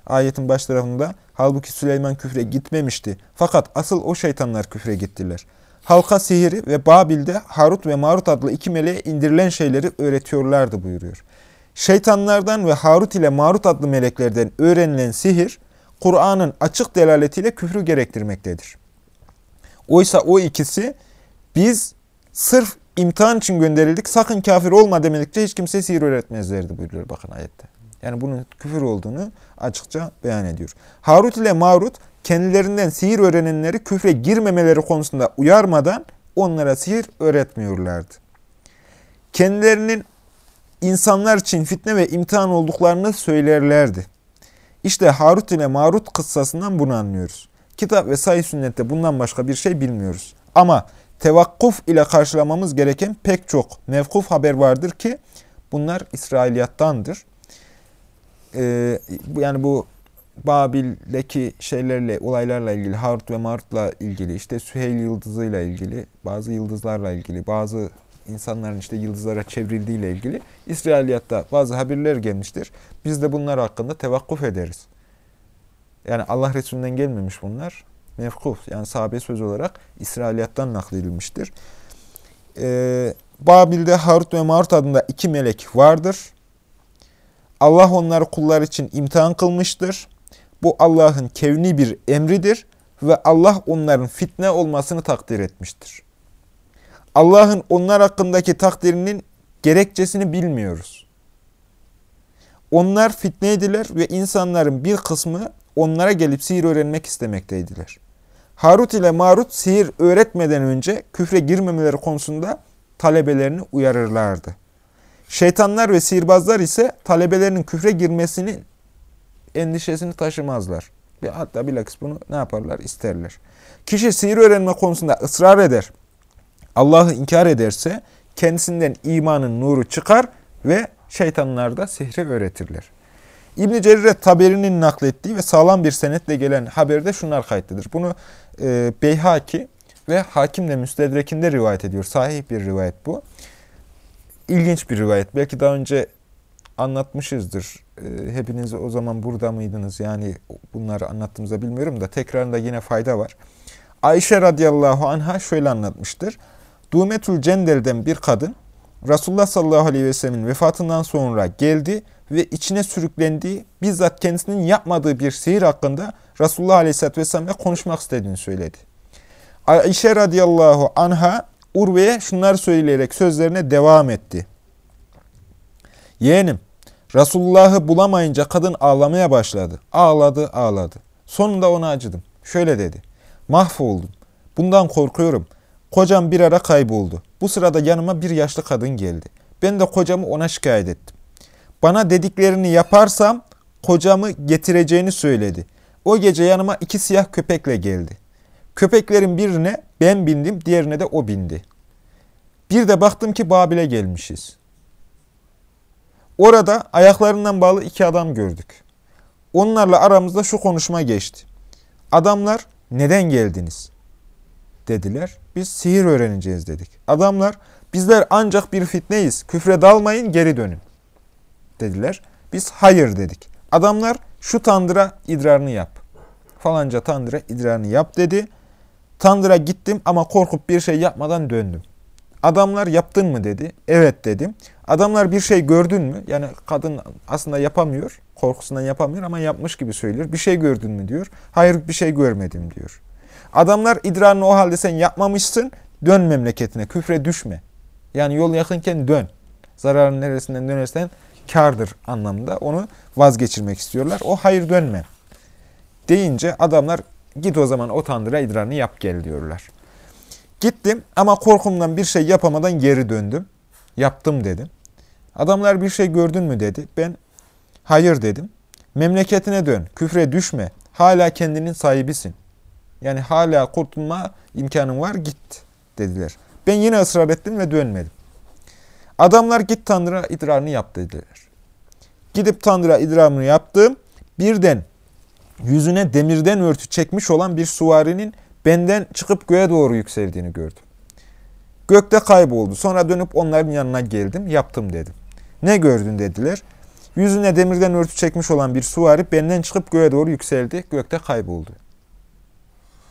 S1: ayetin baş tarafında halbuki Süleyman küfre gitmemişti. Fakat asıl o şeytanlar küfre gittiler. Halka sihiri ve Babil'de Harut ve Marut adlı iki meleğe indirilen şeyleri öğretiyorlardı buyuruyor. Şeytanlardan ve Harut ile Marut adlı meleklerden öğrenilen sihir, Kur'an'ın açık delaletiyle küfrü gerektirmektedir. Oysa o ikisi biz sırf imtihan için gönderildik, sakın kafir olma demedikçe hiç kimse sihir öğretmezlerdi buyuruyor bakın ayette. Yani bunun küfür olduğunu açıkça beyan ediyor. Harut ile Marut kendilerinden sihir öğrenenleri küfre girmemeleri konusunda uyarmadan onlara sihir öğretmiyorlardı. Kendilerinin insanlar için fitne ve imtihan olduklarını söylerlerdi. İşte Harut ile Marut kıssasından bunu anlıyoruz. Kitap ve sayı sünnette bundan başka bir şey bilmiyoruz. Ama tevakkuf ile karşılamamız gereken pek çok mevkuf haber vardır ki bunlar İsrailiyattandır. Ee, yani bu Babil'deki şeylerle, olaylarla ilgili, Harut ve Marut'la ilgili, işte Süheyl yıldızıyla ilgili, bazı yıldızlarla ilgili, bazı insanların işte yıldızlara çevrildiğiyle ilgili İsrailiyatta bazı haberler gelmiştir. Biz de bunlar hakkında tevakkuf ederiz. Yani Allah Resulü'nden gelmemiş bunlar. Mevkuf yani sahabe söz olarak İsrailiyattan nakledilmiştir. Ee, Babil'de Harut ve Marut adında iki melek vardır. Allah onları kullar için imtihan kılmıştır. Bu Allah'ın kevni bir emridir ve Allah onların fitne olmasını takdir etmiştir. Allah'ın onlar hakkındaki takdirinin gerekçesini bilmiyoruz. Onlar fitneydiler ve insanların bir kısmı onlara gelip sihir öğrenmek istemekteydiler. Harut ile Marut sihir öğretmeden önce küfre girmemeleri konusunda talebelerini uyarırlardı. Şeytanlar ve sihirbazlar ise talebelerinin küfre girmesini endişesini taşımazlar. Hatta bilakis bunu ne yaparlar? isterler. Kişi sihir öğrenme konusunda ısrar eder. Allah'ı inkar ederse kendisinden imanın nuru çıkar ve şeytanlar da sihri öğretirler. İbn-i Cerir Taberi'nin naklettiği ve sağlam bir senetle gelen haberde şunlar kayıtlıdır. Bunu e, Beyhaki ve Hakim de Müstedrek'inde rivayet ediyor. Sahih bir rivayet bu. İlginç bir rivayet. Belki daha önce anlatmışızdır. E, hepiniz o zaman burada mıydınız? Yani bunları anlattığımızda bilmiyorum da tekrarında yine fayda var. Ayşe radıyallahu anha şöyle anlatmıştır. Dumetül Cendel'den bir kadın Resulullah sallallahu aleyhi ve sellemin vefatından sonra geldi ve içine sürüklendiği, bizzat kendisinin yapmadığı bir sihir hakkında Resulullah aleyhisselatü vesselam'la konuşmak istediğini söyledi. Ayşe radıyallahu anha Urve'ye şunları söyleyerek sözlerine devam etti. Yeğenim, Resulullah'ı bulamayınca kadın ağlamaya başladı. Ağladı, ağladı. Sonunda ona acıdım. Şöyle dedi. Mahvoldum. Bundan korkuyorum. Kocam bir ara kayboldu. Bu sırada yanıma bir yaşlı kadın geldi. Ben de kocamı ona şikayet ettim. Bana dediklerini yaparsam kocamı getireceğini söyledi. O gece yanıma iki siyah köpekle geldi. Köpeklerin birine ben bindim, diğerine de o bindi. Bir de baktım ki Babil'e gelmişiz. Orada ayaklarından bağlı iki adam gördük. Onlarla aramızda şu konuşma geçti. Adamlar neden geldiniz? Dediler. Biz sihir öğreneceğiz dedik. Adamlar bizler ancak bir fitneyiz. Küfre dalmayın geri dönün. Dediler. Biz hayır dedik. Adamlar şu tandıra idrarını yap. Falanca tandıra idrarını yap dedi. Tandıra gittim ama korkup bir şey yapmadan döndüm. Adamlar yaptın mı dedi. Evet dedim. Adamlar bir şey gördün mü? Yani kadın aslında yapamıyor. Korkusundan yapamıyor ama yapmış gibi söylüyor. Bir şey gördün mü diyor. Hayır bir şey görmedim diyor. Adamlar idrarını o halde sen yapmamışsın. Dön memleketine. Küfre düşme. Yani yol yakınken dön. Zararın neresinden dönersen kardır anlamında onu vazgeçirmek istiyorlar. O hayır dönme. Deyince adamlar git o zaman o tandıra idrarını yap gel diyorlar. Gittim ama korkumdan bir şey yapamadan geri döndüm. Yaptım dedim. Adamlar bir şey gördün mü dedi. Ben hayır dedim. Memleketine dön, küfre düşme. Hala kendinin sahibisin. Yani hala kurtulma imkanın var git dediler. Ben yine ısrar ettim ve dönmedim. Adamlar git Tanrı'ya idrarını yap dediler. Gidip Tanrı'ya idrarını yaptım. Birden yüzüne demirden örtü çekmiş olan bir suvarinin benden çıkıp göğe doğru yükseldiğini gördüm. Gökte kayboldu. Sonra dönüp onların yanına geldim. Yaptım dedim. Ne gördün dediler. Yüzüne demirden örtü çekmiş olan bir suvari benden çıkıp göğe doğru yükseldi. Gökte kayboldu.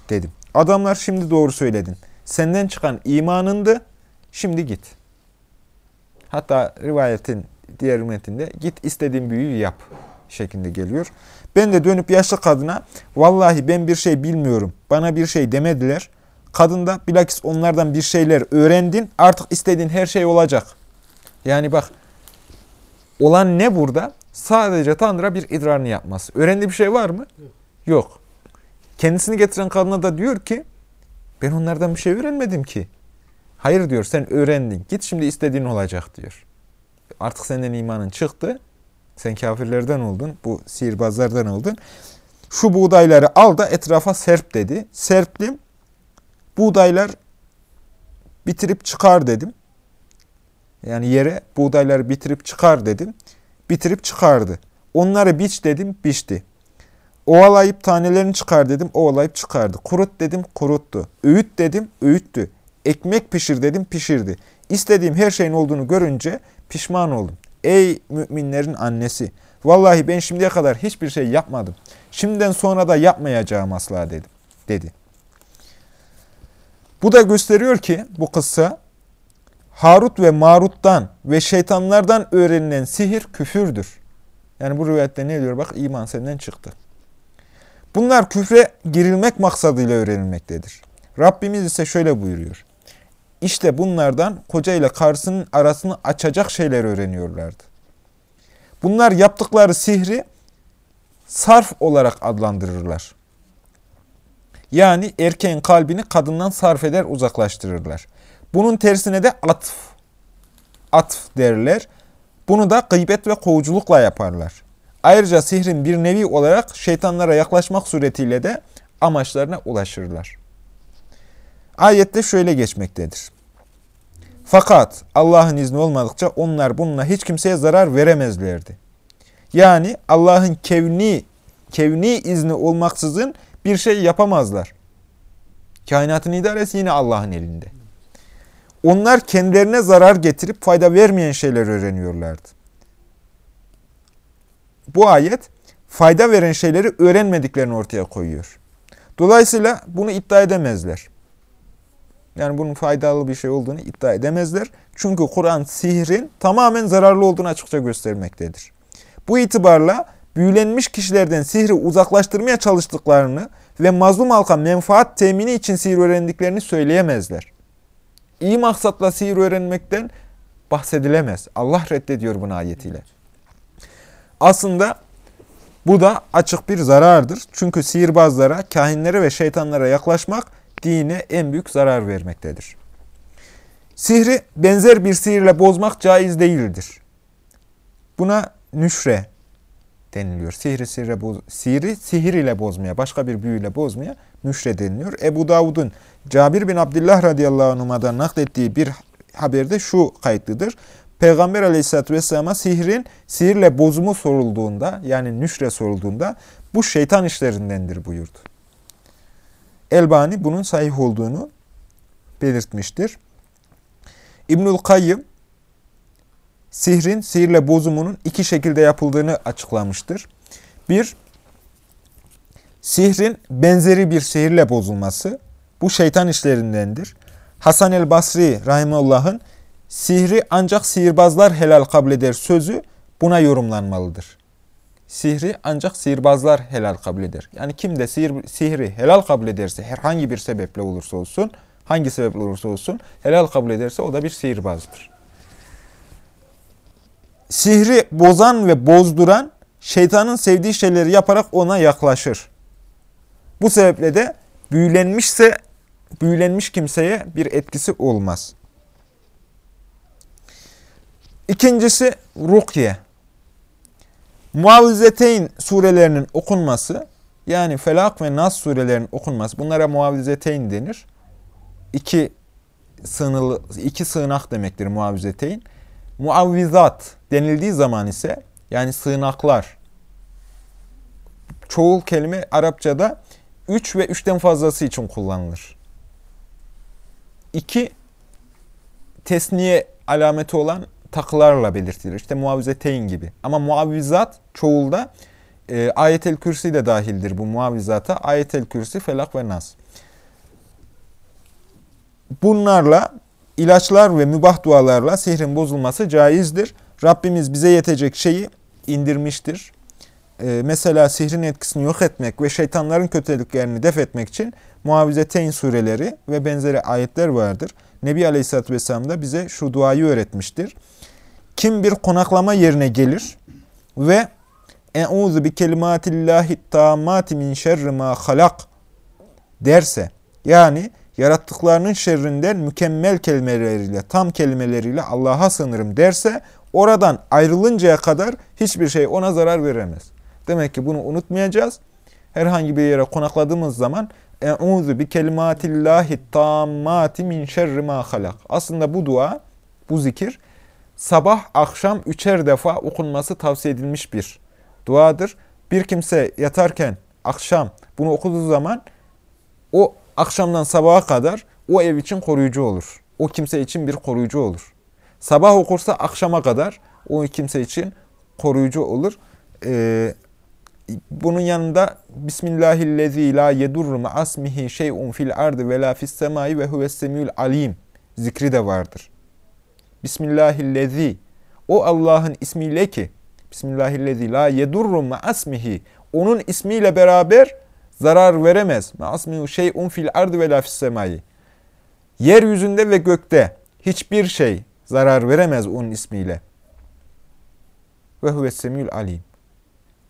S1: Dedim. Adamlar şimdi doğru söyledin. Senden çıkan imanındı. Şimdi git. Hatta rivayetin diğer metinde git istediğin büyüyü yap şeklinde geliyor. Ben de dönüp yaşlı kadına vallahi ben bir şey bilmiyorum. Bana bir şey demediler. Kadın da bilakis onlardan bir şeyler öğrendin. Artık istediğin her şey olacak. Yani bak olan ne burada? Sadece Tanrı'ya bir idrarını yapması. Öğrendiği bir şey var mı? Yok. Yok. Kendisini getiren kadına da diyor ki ben onlardan bir şey öğrenmedim ki. Hayır diyor sen öğrendin. Git şimdi istediğin olacak diyor. Artık senden imanın çıktı. Sen kafirlerden oldun. Bu sihirbazlardan oldun. Şu buğdayları al da etrafa serp dedi. Serptim. Buğdaylar bitirip çıkar dedim. Yani yere buğdayları bitirip çıkar dedim. Bitirip çıkardı. Onları biç dedim, biçti. Ovalayıp tanelerini çıkar dedim, ovalayıp çıkardı. Kurut dedim, kuruttu. Öğüt dedim, öğüttü. Ekmek pişir dedim, pişirdi. İstediğim her şeyin olduğunu görünce pişman oldum. Ey müminlerin annesi! Vallahi ben şimdiye kadar hiçbir şey yapmadım. Şimdiden sonra da yapmayacağım asla dedim. Dedi. Bu da gösteriyor ki bu kıssa Harut ve Marut'tan ve şeytanlardan öğrenilen sihir küfürdür. Yani bu rivayette ne diyor? Bak iman senden çıktı. Bunlar küfre girilmek maksadıyla öğrenilmektedir. Rabbimiz ise şöyle buyuruyor. İşte bunlardan koca ile karısının arasını açacak şeyler öğreniyorlardı. Bunlar yaptıkları sihri sarf olarak adlandırırlar. Yani erkeğin kalbini kadından sarf eder uzaklaştırırlar. Bunun tersine de atf. Atf derler. Bunu da gıybet ve kovuculukla yaparlar. Ayrıca sihrin bir nevi olarak şeytanlara yaklaşmak suretiyle de amaçlarına ulaşırlar. Ayette şöyle geçmektedir. Fakat Allah'ın izni olmadıkça onlar bununla hiç kimseye zarar veremezlerdi. Yani Allah'ın kevni, kevni izni olmaksızın bir şey yapamazlar. Kainatın idaresi yine Allah'ın elinde. Onlar kendilerine zarar getirip fayda vermeyen şeyler öğreniyorlardı. Bu ayet fayda veren şeyleri öğrenmediklerini ortaya koyuyor. Dolayısıyla bunu iddia edemezler. Yani bunun faydalı bir şey olduğunu iddia edemezler. Çünkü Kur'an sihrin tamamen zararlı olduğunu açıkça göstermektedir. Bu itibarla büyülenmiş kişilerden sihri uzaklaştırmaya çalıştıklarını ve mazlum halka menfaat temini için sihir öğrendiklerini söyleyemezler. İyi maksatla sihir öğrenmekten bahsedilemez. Allah reddediyor bunu ayetiyle. Aslında bu da açık bir zarardır. Çünkü sihirbazlara, kahinlere ve şeytanlara yaklaşmak dine en büyük zarar vermektedir. Sihri benzer bir sihirle bozmak caiz değildir. Buna nüşre deniliyor. Sihri, sihre boz, sihri sihir ile bozmaya, başka bir büyüyle bozmaya nüşre deniliyor. Ebu Davud'un Cabir bin Abdullah radıyallahu anhuma'dan naklettiği bir haberde şu kayıtlıdır. Peygamber aleyhissalatü vesselam'a sihrin sihirle bozumu sorulduğunda yani nüşre sorulduğunda bu şeytan işlerindendir buyurdu. Elbani bunun sahih olduğunu belirtmiştir. İbnül Kayyım sihrin sihirle bozumunun iki şekilde yapıldığını açıklamıştır. Bir, sihrin benzeri bir sihirle bozulması. Bu şeytan işlerindendir. Hasan el Basri rahimullah'ın sihri ancak sihirbazlar helal kabul eder sözü buna yorumlanmalıdır. Sihri ancak sihirbazlar helal kabul eder. Yani kim de sihir, sihri helal kabul ederse herhangi bir sebeple olursa olsun, hangi sebeple olursa olsun helal kabul ederse o da bir sihirbazdır. Sihri bozan ve bozduran şeytanın sevdiği şeyleri yaparak ona yaklaşır. Bu sebeple de büyülenmişse büyülenmiş kimseye bir etkisi olmaz. İkincisi rukye. Muavizeteyn surelerinin okunması, yani Felak ve Nas surelerinin okunması, bunlara muavizeteyn denir. İki, sığınılı, iki sığınak demektir muavizeteyn. Muavvizat denildiği zaman ise, yani sığınaklar, çoğul kelime Arapçada üç ve üçten fazlası için kullanılır. İki, tesniye alameti olan takılarla belirtilir. İşte muavizeteyn gibi. Ama muavizat çoğulda e, ayetel kürsi de dahildir bu muavizata. Ayetel kürsi, felak ve nas. Bunlarla ilaçlar ve mübah dualarla sihrin bozulması caizdir. Rabbimiz bize yetecek şeyi indirmiştir. Ee, mesela sihrin etkisini yok etmek ve şeytanların kötülüklerini def etmek için Muavizeteyn sureleri ve benzeri ayetler vardır. Nebi Aleyhisselatü Vesselam da bize şu duayı öğretmiştir. Kim bir konaklama yerine gelir ve Eûzu bi kelimatillahi tammati min şerri ma halak derse yani yarattıklarının şerrinden mükemmel kelimeleriyle, tam kelimeleriyle Allah'a sığınırım derse oradan ayrılıncaya kadar hiçbir şey ona zarar veremez. Demek ki bunu unutmayacağız. Herhangi bir yere konakladığımız zaman Eûzu bi kelimatillahi tammati min şerri ma halak. Aslında bu dua, bu zikir sabah akşam üçer defa okunması tavsiye edilmiş bir duadır. Bir kimse yatarken akşam bunu okuduğu zaman o akşamdan sabaha kadar o ev için koruyucu olur. O kimse için bir koruyucu olur. Sabah okursa akşama kadar o kimse için koruyucu olur. Ee, bunun yanında Bismillahillezî la yedurru ma'asmihi şey'un fil ardı ve la fis semai ve huves alim zikri de vardır. Bismillahillezî o Allah'ın ismiyle ki Bismillahillezî la yedurru ma'asmihi onun ismiyle beraber zarar veremez. Ma'asmihu şey'un fil ardı ve la fis semai Yeryüzünde ve gökte hiçbir şey zarar veremez onun ismiyle. Ve huves alim.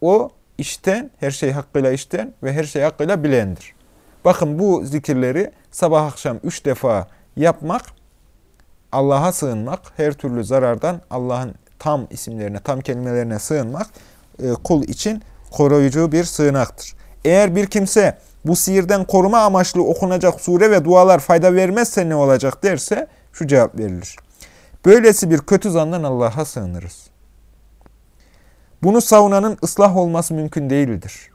S1: O işten, her şey hakkıyla işten ve her şey hakkıyla bilendir. Bakın bu zikirleri sabah akşam üç defa yapmak Allah'a sığınmak, her türlü zarardan Allah'ın tam isimlerine, tam kelimelerine sığınmak e, kul için koruyucu bir sığınaktır. Eğer bir kimse bu sihirden koruma amaçlı okunacak sure ve dualar fayda vermezse ne olacak derse şu cevap verilir. Böylesi bir kötü zandan Allah'a sığınırız. Bunu savunanın ıslah olması mümkün değildir.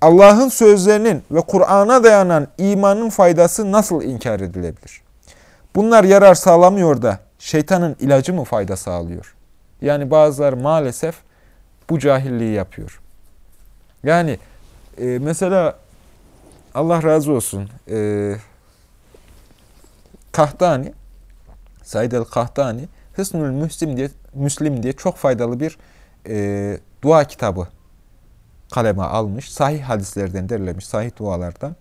S1: Allah'ın sözlerinin ve Kur'an'a dayanan imanın faydası nasıl inkar edilebilir? Bunlar yarar sağlamıyor da şeytanın ilacı mı fayda sağlıyor? Yani bazılar maalesef bu cahilliği yapıyor. Yani e, mesela Allah razı olsun e, Kahtani Said el-Kahtani Hısnül Müslim diye, Müslim diye çok faydalı bir e, dua kitabı kaleme almış. Sahih hadislerden derlemiş, sahih dualardan.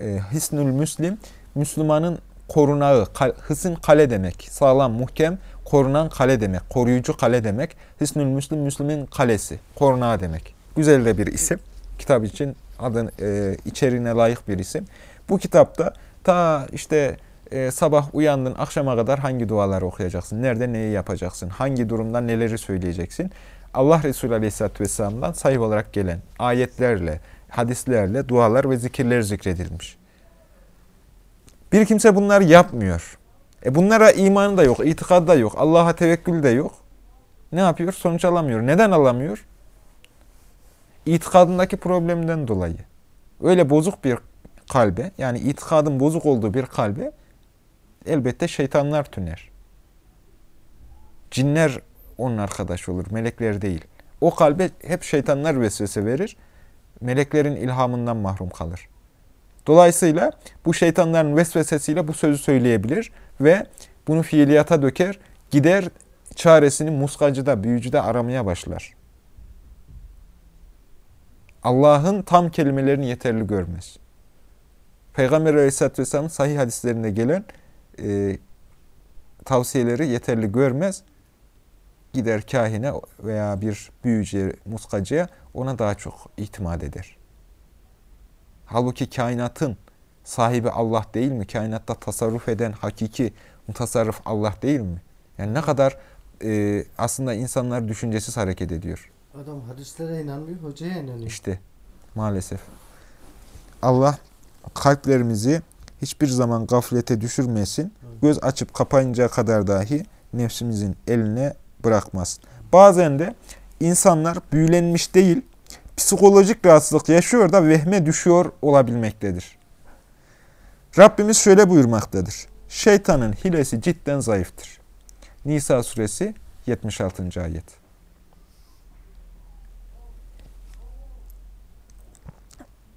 S1: E, Hısnül Müslim, Müslümanın korunağı, hısın kale demek. Sağlam, muhkem, korunan kale demek. Koruyucu kale demek. Hısnül Müslim, Müslüm'ün kalesi, korunağı demek. Güzel de bir isim. Kitap için adın e, içeriğine layık bir isim. Bu kitapta ta işte e, sabah uyandın akşama kadar hangi duaları okuyacaksın, nerede neyi yapacaksın, hangi durumda neleri söyleyeceksin. Allah Resulü Aleyhisselatü Vesselam'dan sahih olarak gelen ayetlerle, hadislerle dualar ve zikirler zikredilmiş. Bir kimse bunları yapmıyor. E bunlara imanı da yok, itikadı da yok, Allah'a tevekkül de yok. Ne yapıyor? Sonuç alamıyor. Neden alamıyor? İtikadındaki problemden dolayı. Öyle bozuk bir kalbe, yani itikadın bozuk olduğu bir kalbe elbette şeytanlar tüner. Cinler onun arkadaşı olur, melekler değil. O kalbe hep şeytanlar vesvese verir, meleklerin ilhamından mahrum kalır. Dolayısıyla bu şeytanların vesvesesiyle bu sözü söyleyebilir ve bunu fiiliyata döker, gider çaresini muskacıda, büyücüde aramaya başlar. Allah'ın tam kelimelerini yeterli görmez. Peygamber Aleyhisselatü Vesselam'ın sahih hadislerinde gelen e, tavsiyeleri yeterli görmez. Gider kahine veya bir büyücüye, muskacıya ona daha çok itimat eder. Halbuki kainatın sahibi Allah değil mi? Kainatta tasarruf eden hakiki mutasarrıf Allah değil mi? Yani ne kadar e, aslında insanlar düşüncesiz hareket ediyor.
S2: Adam hadislere inanmıyor, hocaya inanıyor.
S1: İşte maalesef. Allah kalplerimizi hiçbir zaman gaflete düşürmesin. Göz açıp kapayıncaya kadar dahi nefsimizin eline bırakmaz. Bazen de insanlar büyülenmiş değil, psikolojik rahatsızlık yaşıyor da vehme düşüyor olabilmektedir. Rabbimiz şöyle buyurmaktadır. Şeytanın hilesi cidden zayıftır. Nisa suresi 76. ayet.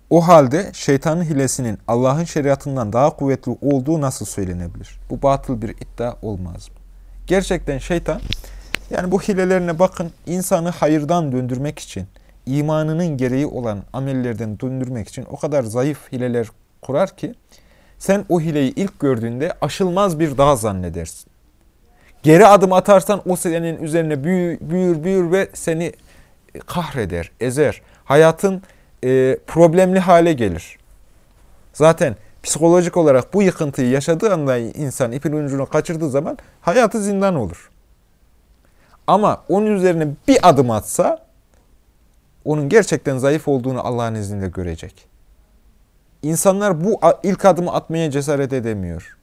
S1: O halde şeytanın hilesinin Allah'ın şeriatından daha kuvvetli olduğu nasıl söylenebilir? Bu batıl bir iddia olmaz mı? Gerçekten şeytan, yani bu hilelerine bakın, insanı hayırdan döndürmek için, imanının gereği olan amellerden döndürmek için o kadar zayıf hileler kurar ki, sen o hileyi ilk gördüğünde aşılmaz bir dağ zannedersin. Geri adım atarsan o senin üzerine büyür, büyür, büyür ve seni kahreder, ezer. Hayatın e, problemli hale gelir. Zaten psikolojik olarak bu yıkıntıyı yaşadığı anda insan ipin ucunu kaçırdığı zaman hayatı zindan olur. Ama onun üzerine bir adım atsa onun gerçekten zayıf olduğunu Allah'ın izniyle görecek. İnsanlar bu ilk adımı atmaya cesaret edemiyor.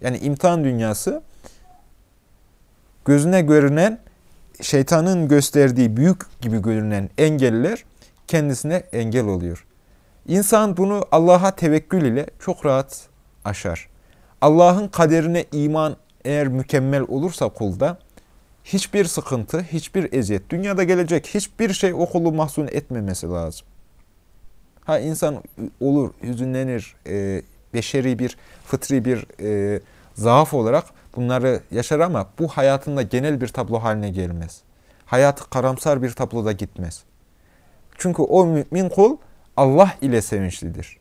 S1: Yani imtihan dünyası gözüne görünen şeytanın gösterdiği büyük gibi görünen engeller kendisine engel oluyor. İnsan bunu Allah'a tevekkül ile çok rahat aşar. Allah'ın kaderine iman eğer mükemmel olursa kulda hiçbir sıkıntı, hiçbir eziyet, dünyada gelecek hiçbir şey o kulu mahzun etmemesi lazım. Ha insan olur, hüzünlenir, e, beşeri bir, fıtri bir e, zaaf olarak bunları yaşar ama bu hayatında genel bir tablo haline gelmez. Hayatı karamsar bir tabloda gitmez. Çünkü o mümin kul Allah ile sevinçlidir.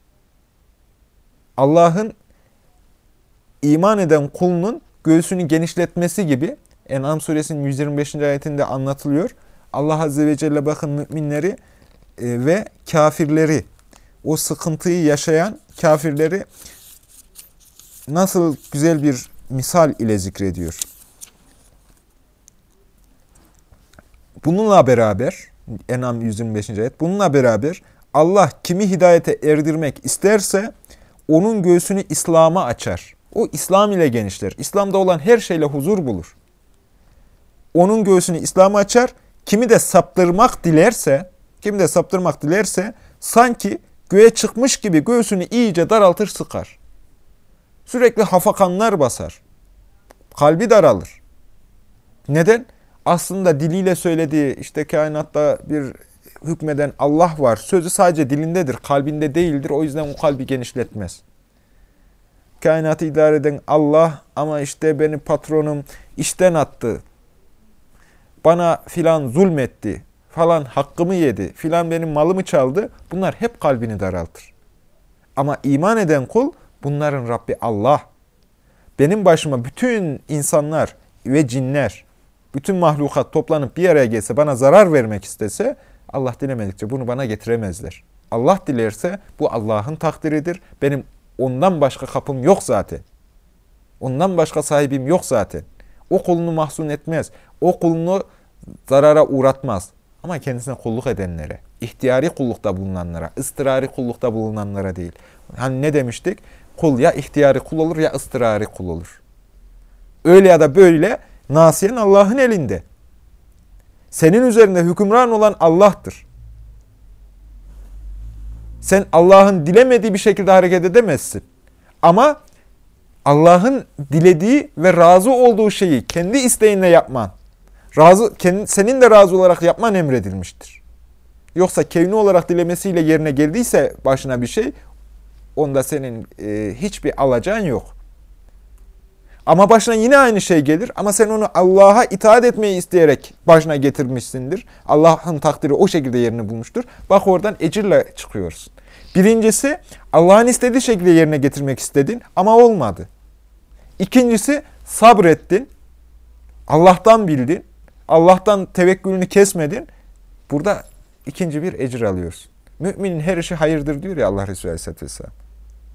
S1: Allah'ın iman eden kulunun göğsünü genişletmesi gibi En'am suresinin 125. ayetinde anlatılıyor. Allah Azze ve Celle bakın müminleri e, ve kafirleri, o sıkıntıyı yaşayan kafirleri nasıl güzel bir misal ile zikrediyor. Bununla beraber Enam 125. ayet. Bununla beraber Allah kimi hidayete erdirmek isterse onun göğsünü İslam'a açar. O İslam ile genişler. İslam'da olan her şeyle huzur bulur. Onun göğsünü İslam'a açar. Kimi de saptırmak dilerse, kimi de saptırmak dilerse sanki göğe çıkmış gibi göğsünü iyice daraltır sıkar. Sürekli hafakanlar basar. Kalbi daralır. Neden? Aslında diliyle söylediği işte kainatta bir hükmeden Allah var. Sözü sadece dilindedir, kalbinde değildir. O yüzden o kalbi genişletmez. Kainatı idare eden Allah ama işte beni patronum işten attı. Bana filan zulmetti. Falan hakkımı yedi. Filan benim malımı çaldı. Bunlar hep kalbini daraltır. Ama iman eden kul bunların Rabbi Allah. Benim başıma bütün insanlar ve cinler, bütün mahlukat toplanıp bir araya gelse, bana zarar vermek istese, Allah dilemedikçe bunu bana getiremezler. Allah dilerse bu Allah'ın takdiridir. Benim ondan başka kapım yok zaten. Ondan başka sahibim yok zaten. O kulunu mahzun etmez. O kulunu zarara uğratmaz. Ama kendisine kulluk edenlere, ihtiyari kullukta bulunanlara, ıstırari kullukta bulunanlara değil. Hani ne demiştik? Kul ya ihtiyari kul olur ya ıstırari kul olur. Öyle ya da böyle nasiyen Allah'ın elinde. Senin üzerinde hükümran olan Allah'tır. Sen Allah'ın dilemediği bir şekilde hareket edemezsin. Ama Allah'ın dilediği ve razı olduğu şeyi kendi isteğinle yapman, razı, senin de razı olarak yapman emredilmiştir. Yoksa kevni olarak dilemesiyle yerine geldiyse başına bir şey, onda senin e, hiçbir alacağın yok. Ama başına yine aynı şey gelir ama sen onu Allah'a itaat etmeyi isteyerek başına getirmişsindir. Allah'ın takdiri o şekilde yerini bulmuştur. Bak oradan ecirle çıkıyorsun. Birincisi Allah'ın istediği şekilde yerine getirmek istedin ama olmadı. İkincisi sabrettin. Allah'tan bildin. Allah'tan tevekkülünü kesmedin. Burada ikinci bir ecir alıyorsun. Müminin her işi hayırdır diyor ya Allah Resulü Aleyhisselatü Vesselam.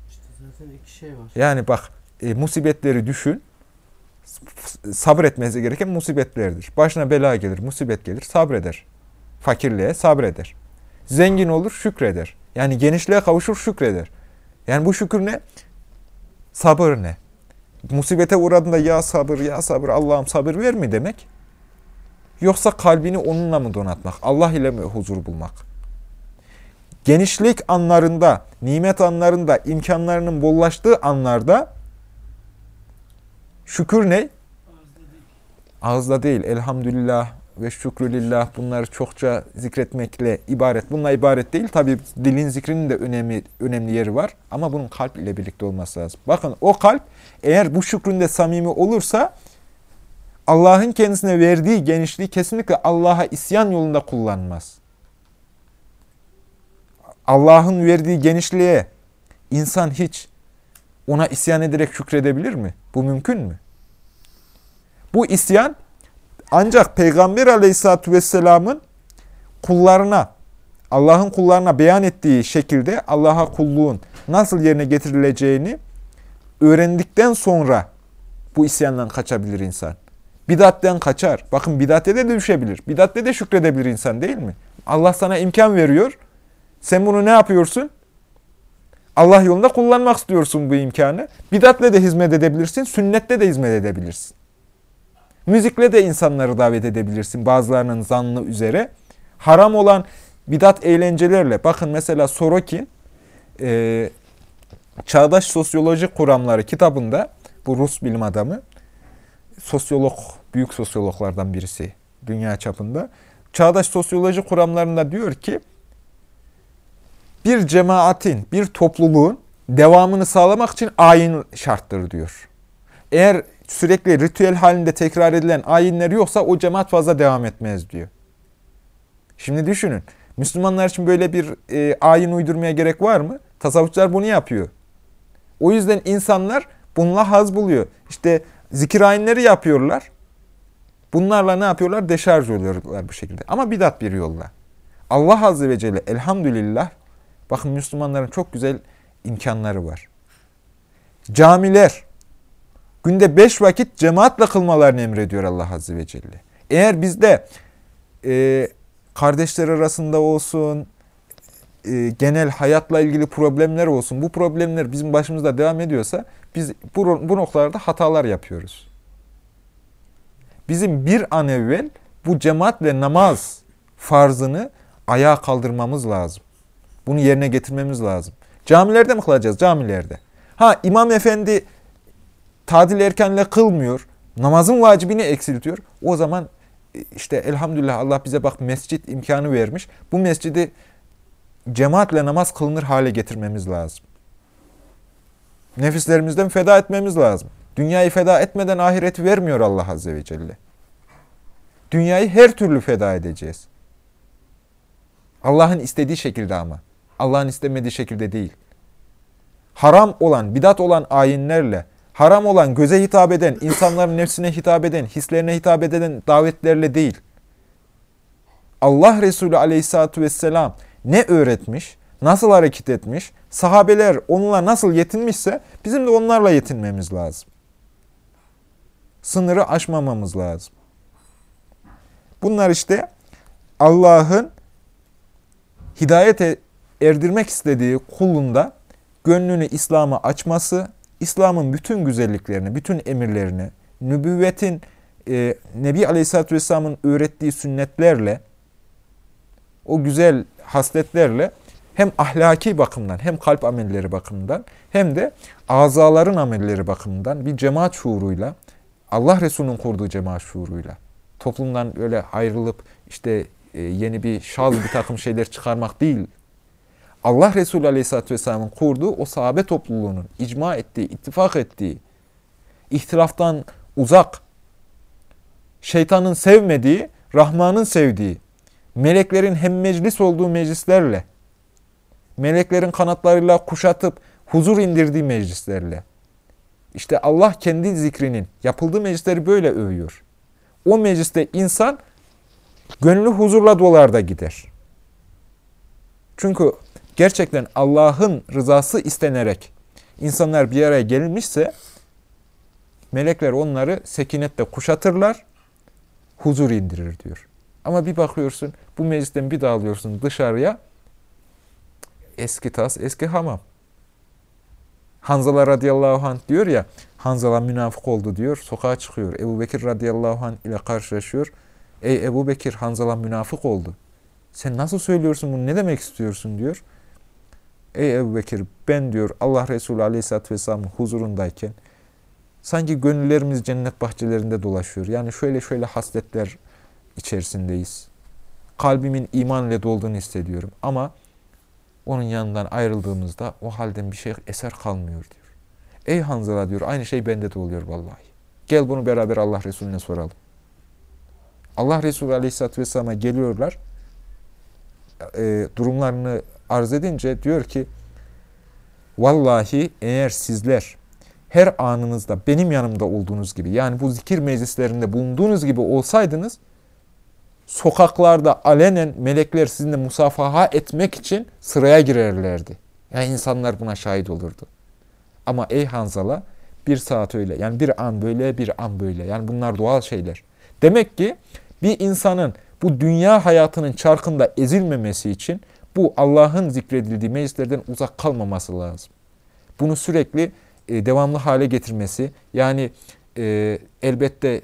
S2: İşte zaten iki şey var.
S1: Yani bak e, musibetleri düşün. Sabretmesi gereken musibetlerdir. Başına bela gelir, musibet gelir, sabreder. Fakirliğe sabreder. Zengin olur, şükreder. Yani genişliğe kavuşur, şükreder. Yani bu şükür ne? Sabır ne? Musibete uğradığında ya sabır, ya sabır, Allah'ım sabır ver mi demek? Yoksa kalbini onunla mı donatmak? Allah ile mi huzur bulmak? Genişlik anlarında, nimet anlarında, imkanlarının bollaştığı anlarda Şükür ne? Ağızda değil. Elhamdülillah ve şükrülillah bunları çokça zikretmekle ibaret. Bununla ibaret değil. Tabi dilin zikrinin de önemli, önemli yeri var. Ama bunun kalp ile birlikte olması lazım. Bakın o kalp eğer bu şükründe samimi olursa Allah'ın kendisine verdiği genişliği kesinlikle Allah'a isyan yolunda kullanmaz. Allah'ın verdiği genişliğe insan hiç ona isyan ederek şükredebilir mi? Bu mümkün mü? Bu isyan ancak Peygamber aleyhissalatü vesselamın kullarına, Allah'ın kullarına beyan ettiği şekilde Allah'a kulluğun nasıl yerine getirileceğini öğrendikten sonra bu isyandan kaçabilir insan. Bidatten kaçar. Bakın bidatte de düşebilir. Bidatte de şükredebilir insan değil mi? Allah sana imkan veriyor. Sen bunu ne yapıyorsun? Allah yolunda kullanmak istiyorsun bu imkanı. Bidatle de hizmet edebilirsin, sünnette de hizmet edebilirsin. Müzikle de insanları davet edebilirsin bazılarının zannı üzere. Haram olan bidat eğlencelerle, bakın mesela Sorokin, e, Çağdaş Sosyoloji Kuramları kitabında, bu Rus bilim adamı, sosyolog, büyük sosyologlardan birisi dünya çapında. Çağdaş Sosyoloji Kuramlarında diyor ki, bir cemaatin, bir topluluğun devamını sağlamak için ayin şarttır diyor. Eğer sürekli ritüel halinde tekrar edilen ayinler yoksa o cemaat fazla devam etmez diyor. Şimdi düşünün. Müslümanlar için böyle bir e, ayin uydurmaya gerek var mı? Tasavvufçular bunu yapıyor. O yüzden insanlar bununla haz buluyor. İşte zikir ayinleri yapıyorlar. Bunlarla ne yapıyorlar? Deşarj oluyorlar bu şekilde. Ama bidat bir yolla. Allah Azze ve Celle elhamdülillah Bakın Müslümanların çok güzel imkanları var. Camiler, Günde beş vakit cemaatle kılmalarını emrediyor Allah Azze ve Celle. Eğer bizde e, kardeşler arasında olsun, e, genel hayatla ilgili problemler olsun, bu problemler bizim başımızda devam ediyorsa biz bu, bu noktalarda hatalar yapıyoruz. Bizim bir an evvel bu cemaatle namaz farzını ayağa kaldırmamız lazım. Bunu yerine getirmemiz lazım. Camilerde mi kılacağız? Camilerde. Ha imam efendi tadil erkenle kılmıyor. Namazın vacibini eksiltiyor. O zaman e, işte elhamdülillah Allah bize bak mescit imkanı vermiş. Bu mescidi cemaatle namaz kılınır hale getirmemiz lazım. Nefislerimizden feda etmemiz lazım. Dünyayı feda etmeden ahireti vermiyor Allah Azze ve Celle. Dünyayı her türlü feda edeceğiz. Allah'ın istediği şekilde ama. Allah'ın istemediği şekilde değil. Haram olan, bidat olan ayinlerle, haram olan, göze hitap eden, insanların nefsine hitap eden, hislerine hitap eden davetlerle değil. Allah Resulü aleyhissalatü vesselam ne öğretmiş, nasıl hareket etmiş, sahabeler onunla nasıl yetinmişse bizim de onlarla yetinmemiz lazım. Sınırı aşmamamız lazım. Bunlar işte Allah'ın hidayete erdirmek istediği kulunda gönlünü İslam'a açması, İslam'ın bütün güzelliklerini, bütün emirlerini, nübüvvetin, e, Nebi Aleyhisselatü Vesselam'ın öğrettiği sünnetlerle, o güzel hasletlerle hem ahlaki bakımdan hem kalp amelleri bakımından hem de azaların amelleri bakımından bir cemaat şuuruyla, Allah Resulü'nün kurduğu cemaat şuuruyla, toplumdan öyle ayrılıp işte e, yeni bir şal bir takım şeyler çıkarmak değil. Allah Resulü Aleyhisselatü Vesselam'ın kurduğu o sahabe topluluğunun icma ettiği, ittifak ettiği, ihtilaftan uzak, şeytanın sevmediği, Rahman'ın sevdiği, meleklerin hem meclis olduğu meclislerle, meleklerin kanatlarıyla kuşatıp huzur indirdiği meclislerle. İşte Allah kendi zikrinin yapıldığı meclisleri böyle övüyor. O mecliste insan gönlü huzurla dolar da gider. Çünkü gerçekten Allah'ın rızası istenerek insanlar bir araya gelmişse melekler onları sekinetle kuşatırlar, huzur indirir diyor. Ama bir bakıyorsun bu meclisten bir dağılıyorsun dışarıya eski tas, eski hamam. Hanzala radıyallahu anh diyor ya, Hanzala münafık oldu diyor, sokağa çıkıyor. Ebu Bekir radıyallahu anh ile karşılaşıyor. Ey Ebu Bekir, Hanzala münafık oldu. Sen nasıl söylüyorsun bunu, ne demek istiyorsun diyor. Ey Ebu Bekir, ben diyor Allah Resulü aleyhisselatü vesselamın huzurundayken, sanki gönüllerimiz cennet bahçelerinde dolaşıyor. Yani şöyle şöyle hasletler içerisindeyiz. Kalbimin iman ile dolduğunu hissediyorum. Ama onun yanından ayrıldığımızda o halden bir şey eser kalmıyor diyor. Ey Hanzala diyor aynı şey bende de oluyor vallahi. Gel bunu beraber Allah Resulüne soralım. Allah Resulü Aleyhisselatü Vesselam'a geliyorlar. E, durumlarını arz edince diyor ki Vallahi eğer sizler her anınızda benim yanımda olduğunuz gibi yani bu zikir meclislerinde bulunduğunuz gibi olsaydınız sokaklarda alenen melekler sizinle musafaha etmek için sıraya girerlerdi. Yani insanlar buna şahit olurdu. Ama ey Hanzala bir saat öyle yani bir an böyle bir an böyle yani bunlar doğal şeyler. Demek ki bir insanın bu dünya hayatının çarkında ezilmemesi için bu Allah'ın zikredildiği meclislerden uzak kalmaması lazım. Bunu sürekli e, devamlı hale getirmesi yani e, elbette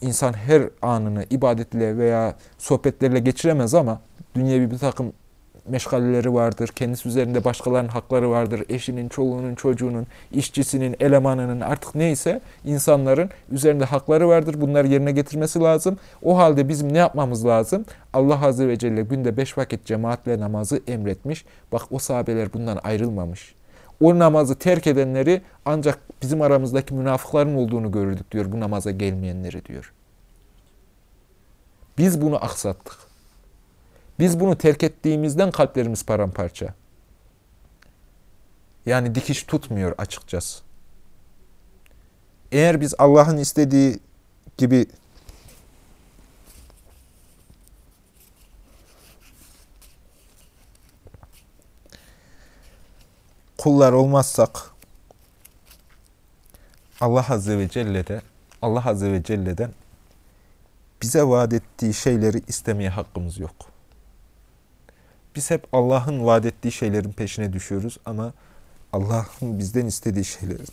S1: insan her anını ibadetle veya sohbetlerle geçiremez ama dünyevi bir takım meşgaleleri vardır. Kendisi üzerinde başkalarının hakları vardır. Eşinin, çoluğunun, çocuğunun, işçisinin, elemanının artık neyse insanların üzerinde hakları vardır. Bunları yerine getirmesi lazım. O halde bizim ne yapmamız lazım? Allah Azze ve Celle günde beş vakit cemaatle namazı emretmiş. Bak o sahabeler bundan ayrılmamış. O namazı terk edenleri ancak bizim aramızdaki münafıkların olduğunu görürdük diyor bu namaza gelmeyenleri diyor. Biz bunu aksattık. Biz bunu terk ettiğimizden kalplerimiz paramparça. Yani dikiş tutmuyor açıkçası. Eğer biz Allah'ın istediği gibi kullar olmazsak Allah Azze ve Celle'de Allah Azze ve Celle'den bize vaat ettiği şeyleri istemeye hakkımız yok. Biz hep Allah'ın vaat ettiği şeylerin peşine düşüyoruz ama Allah'ın bizden istediği şeylerin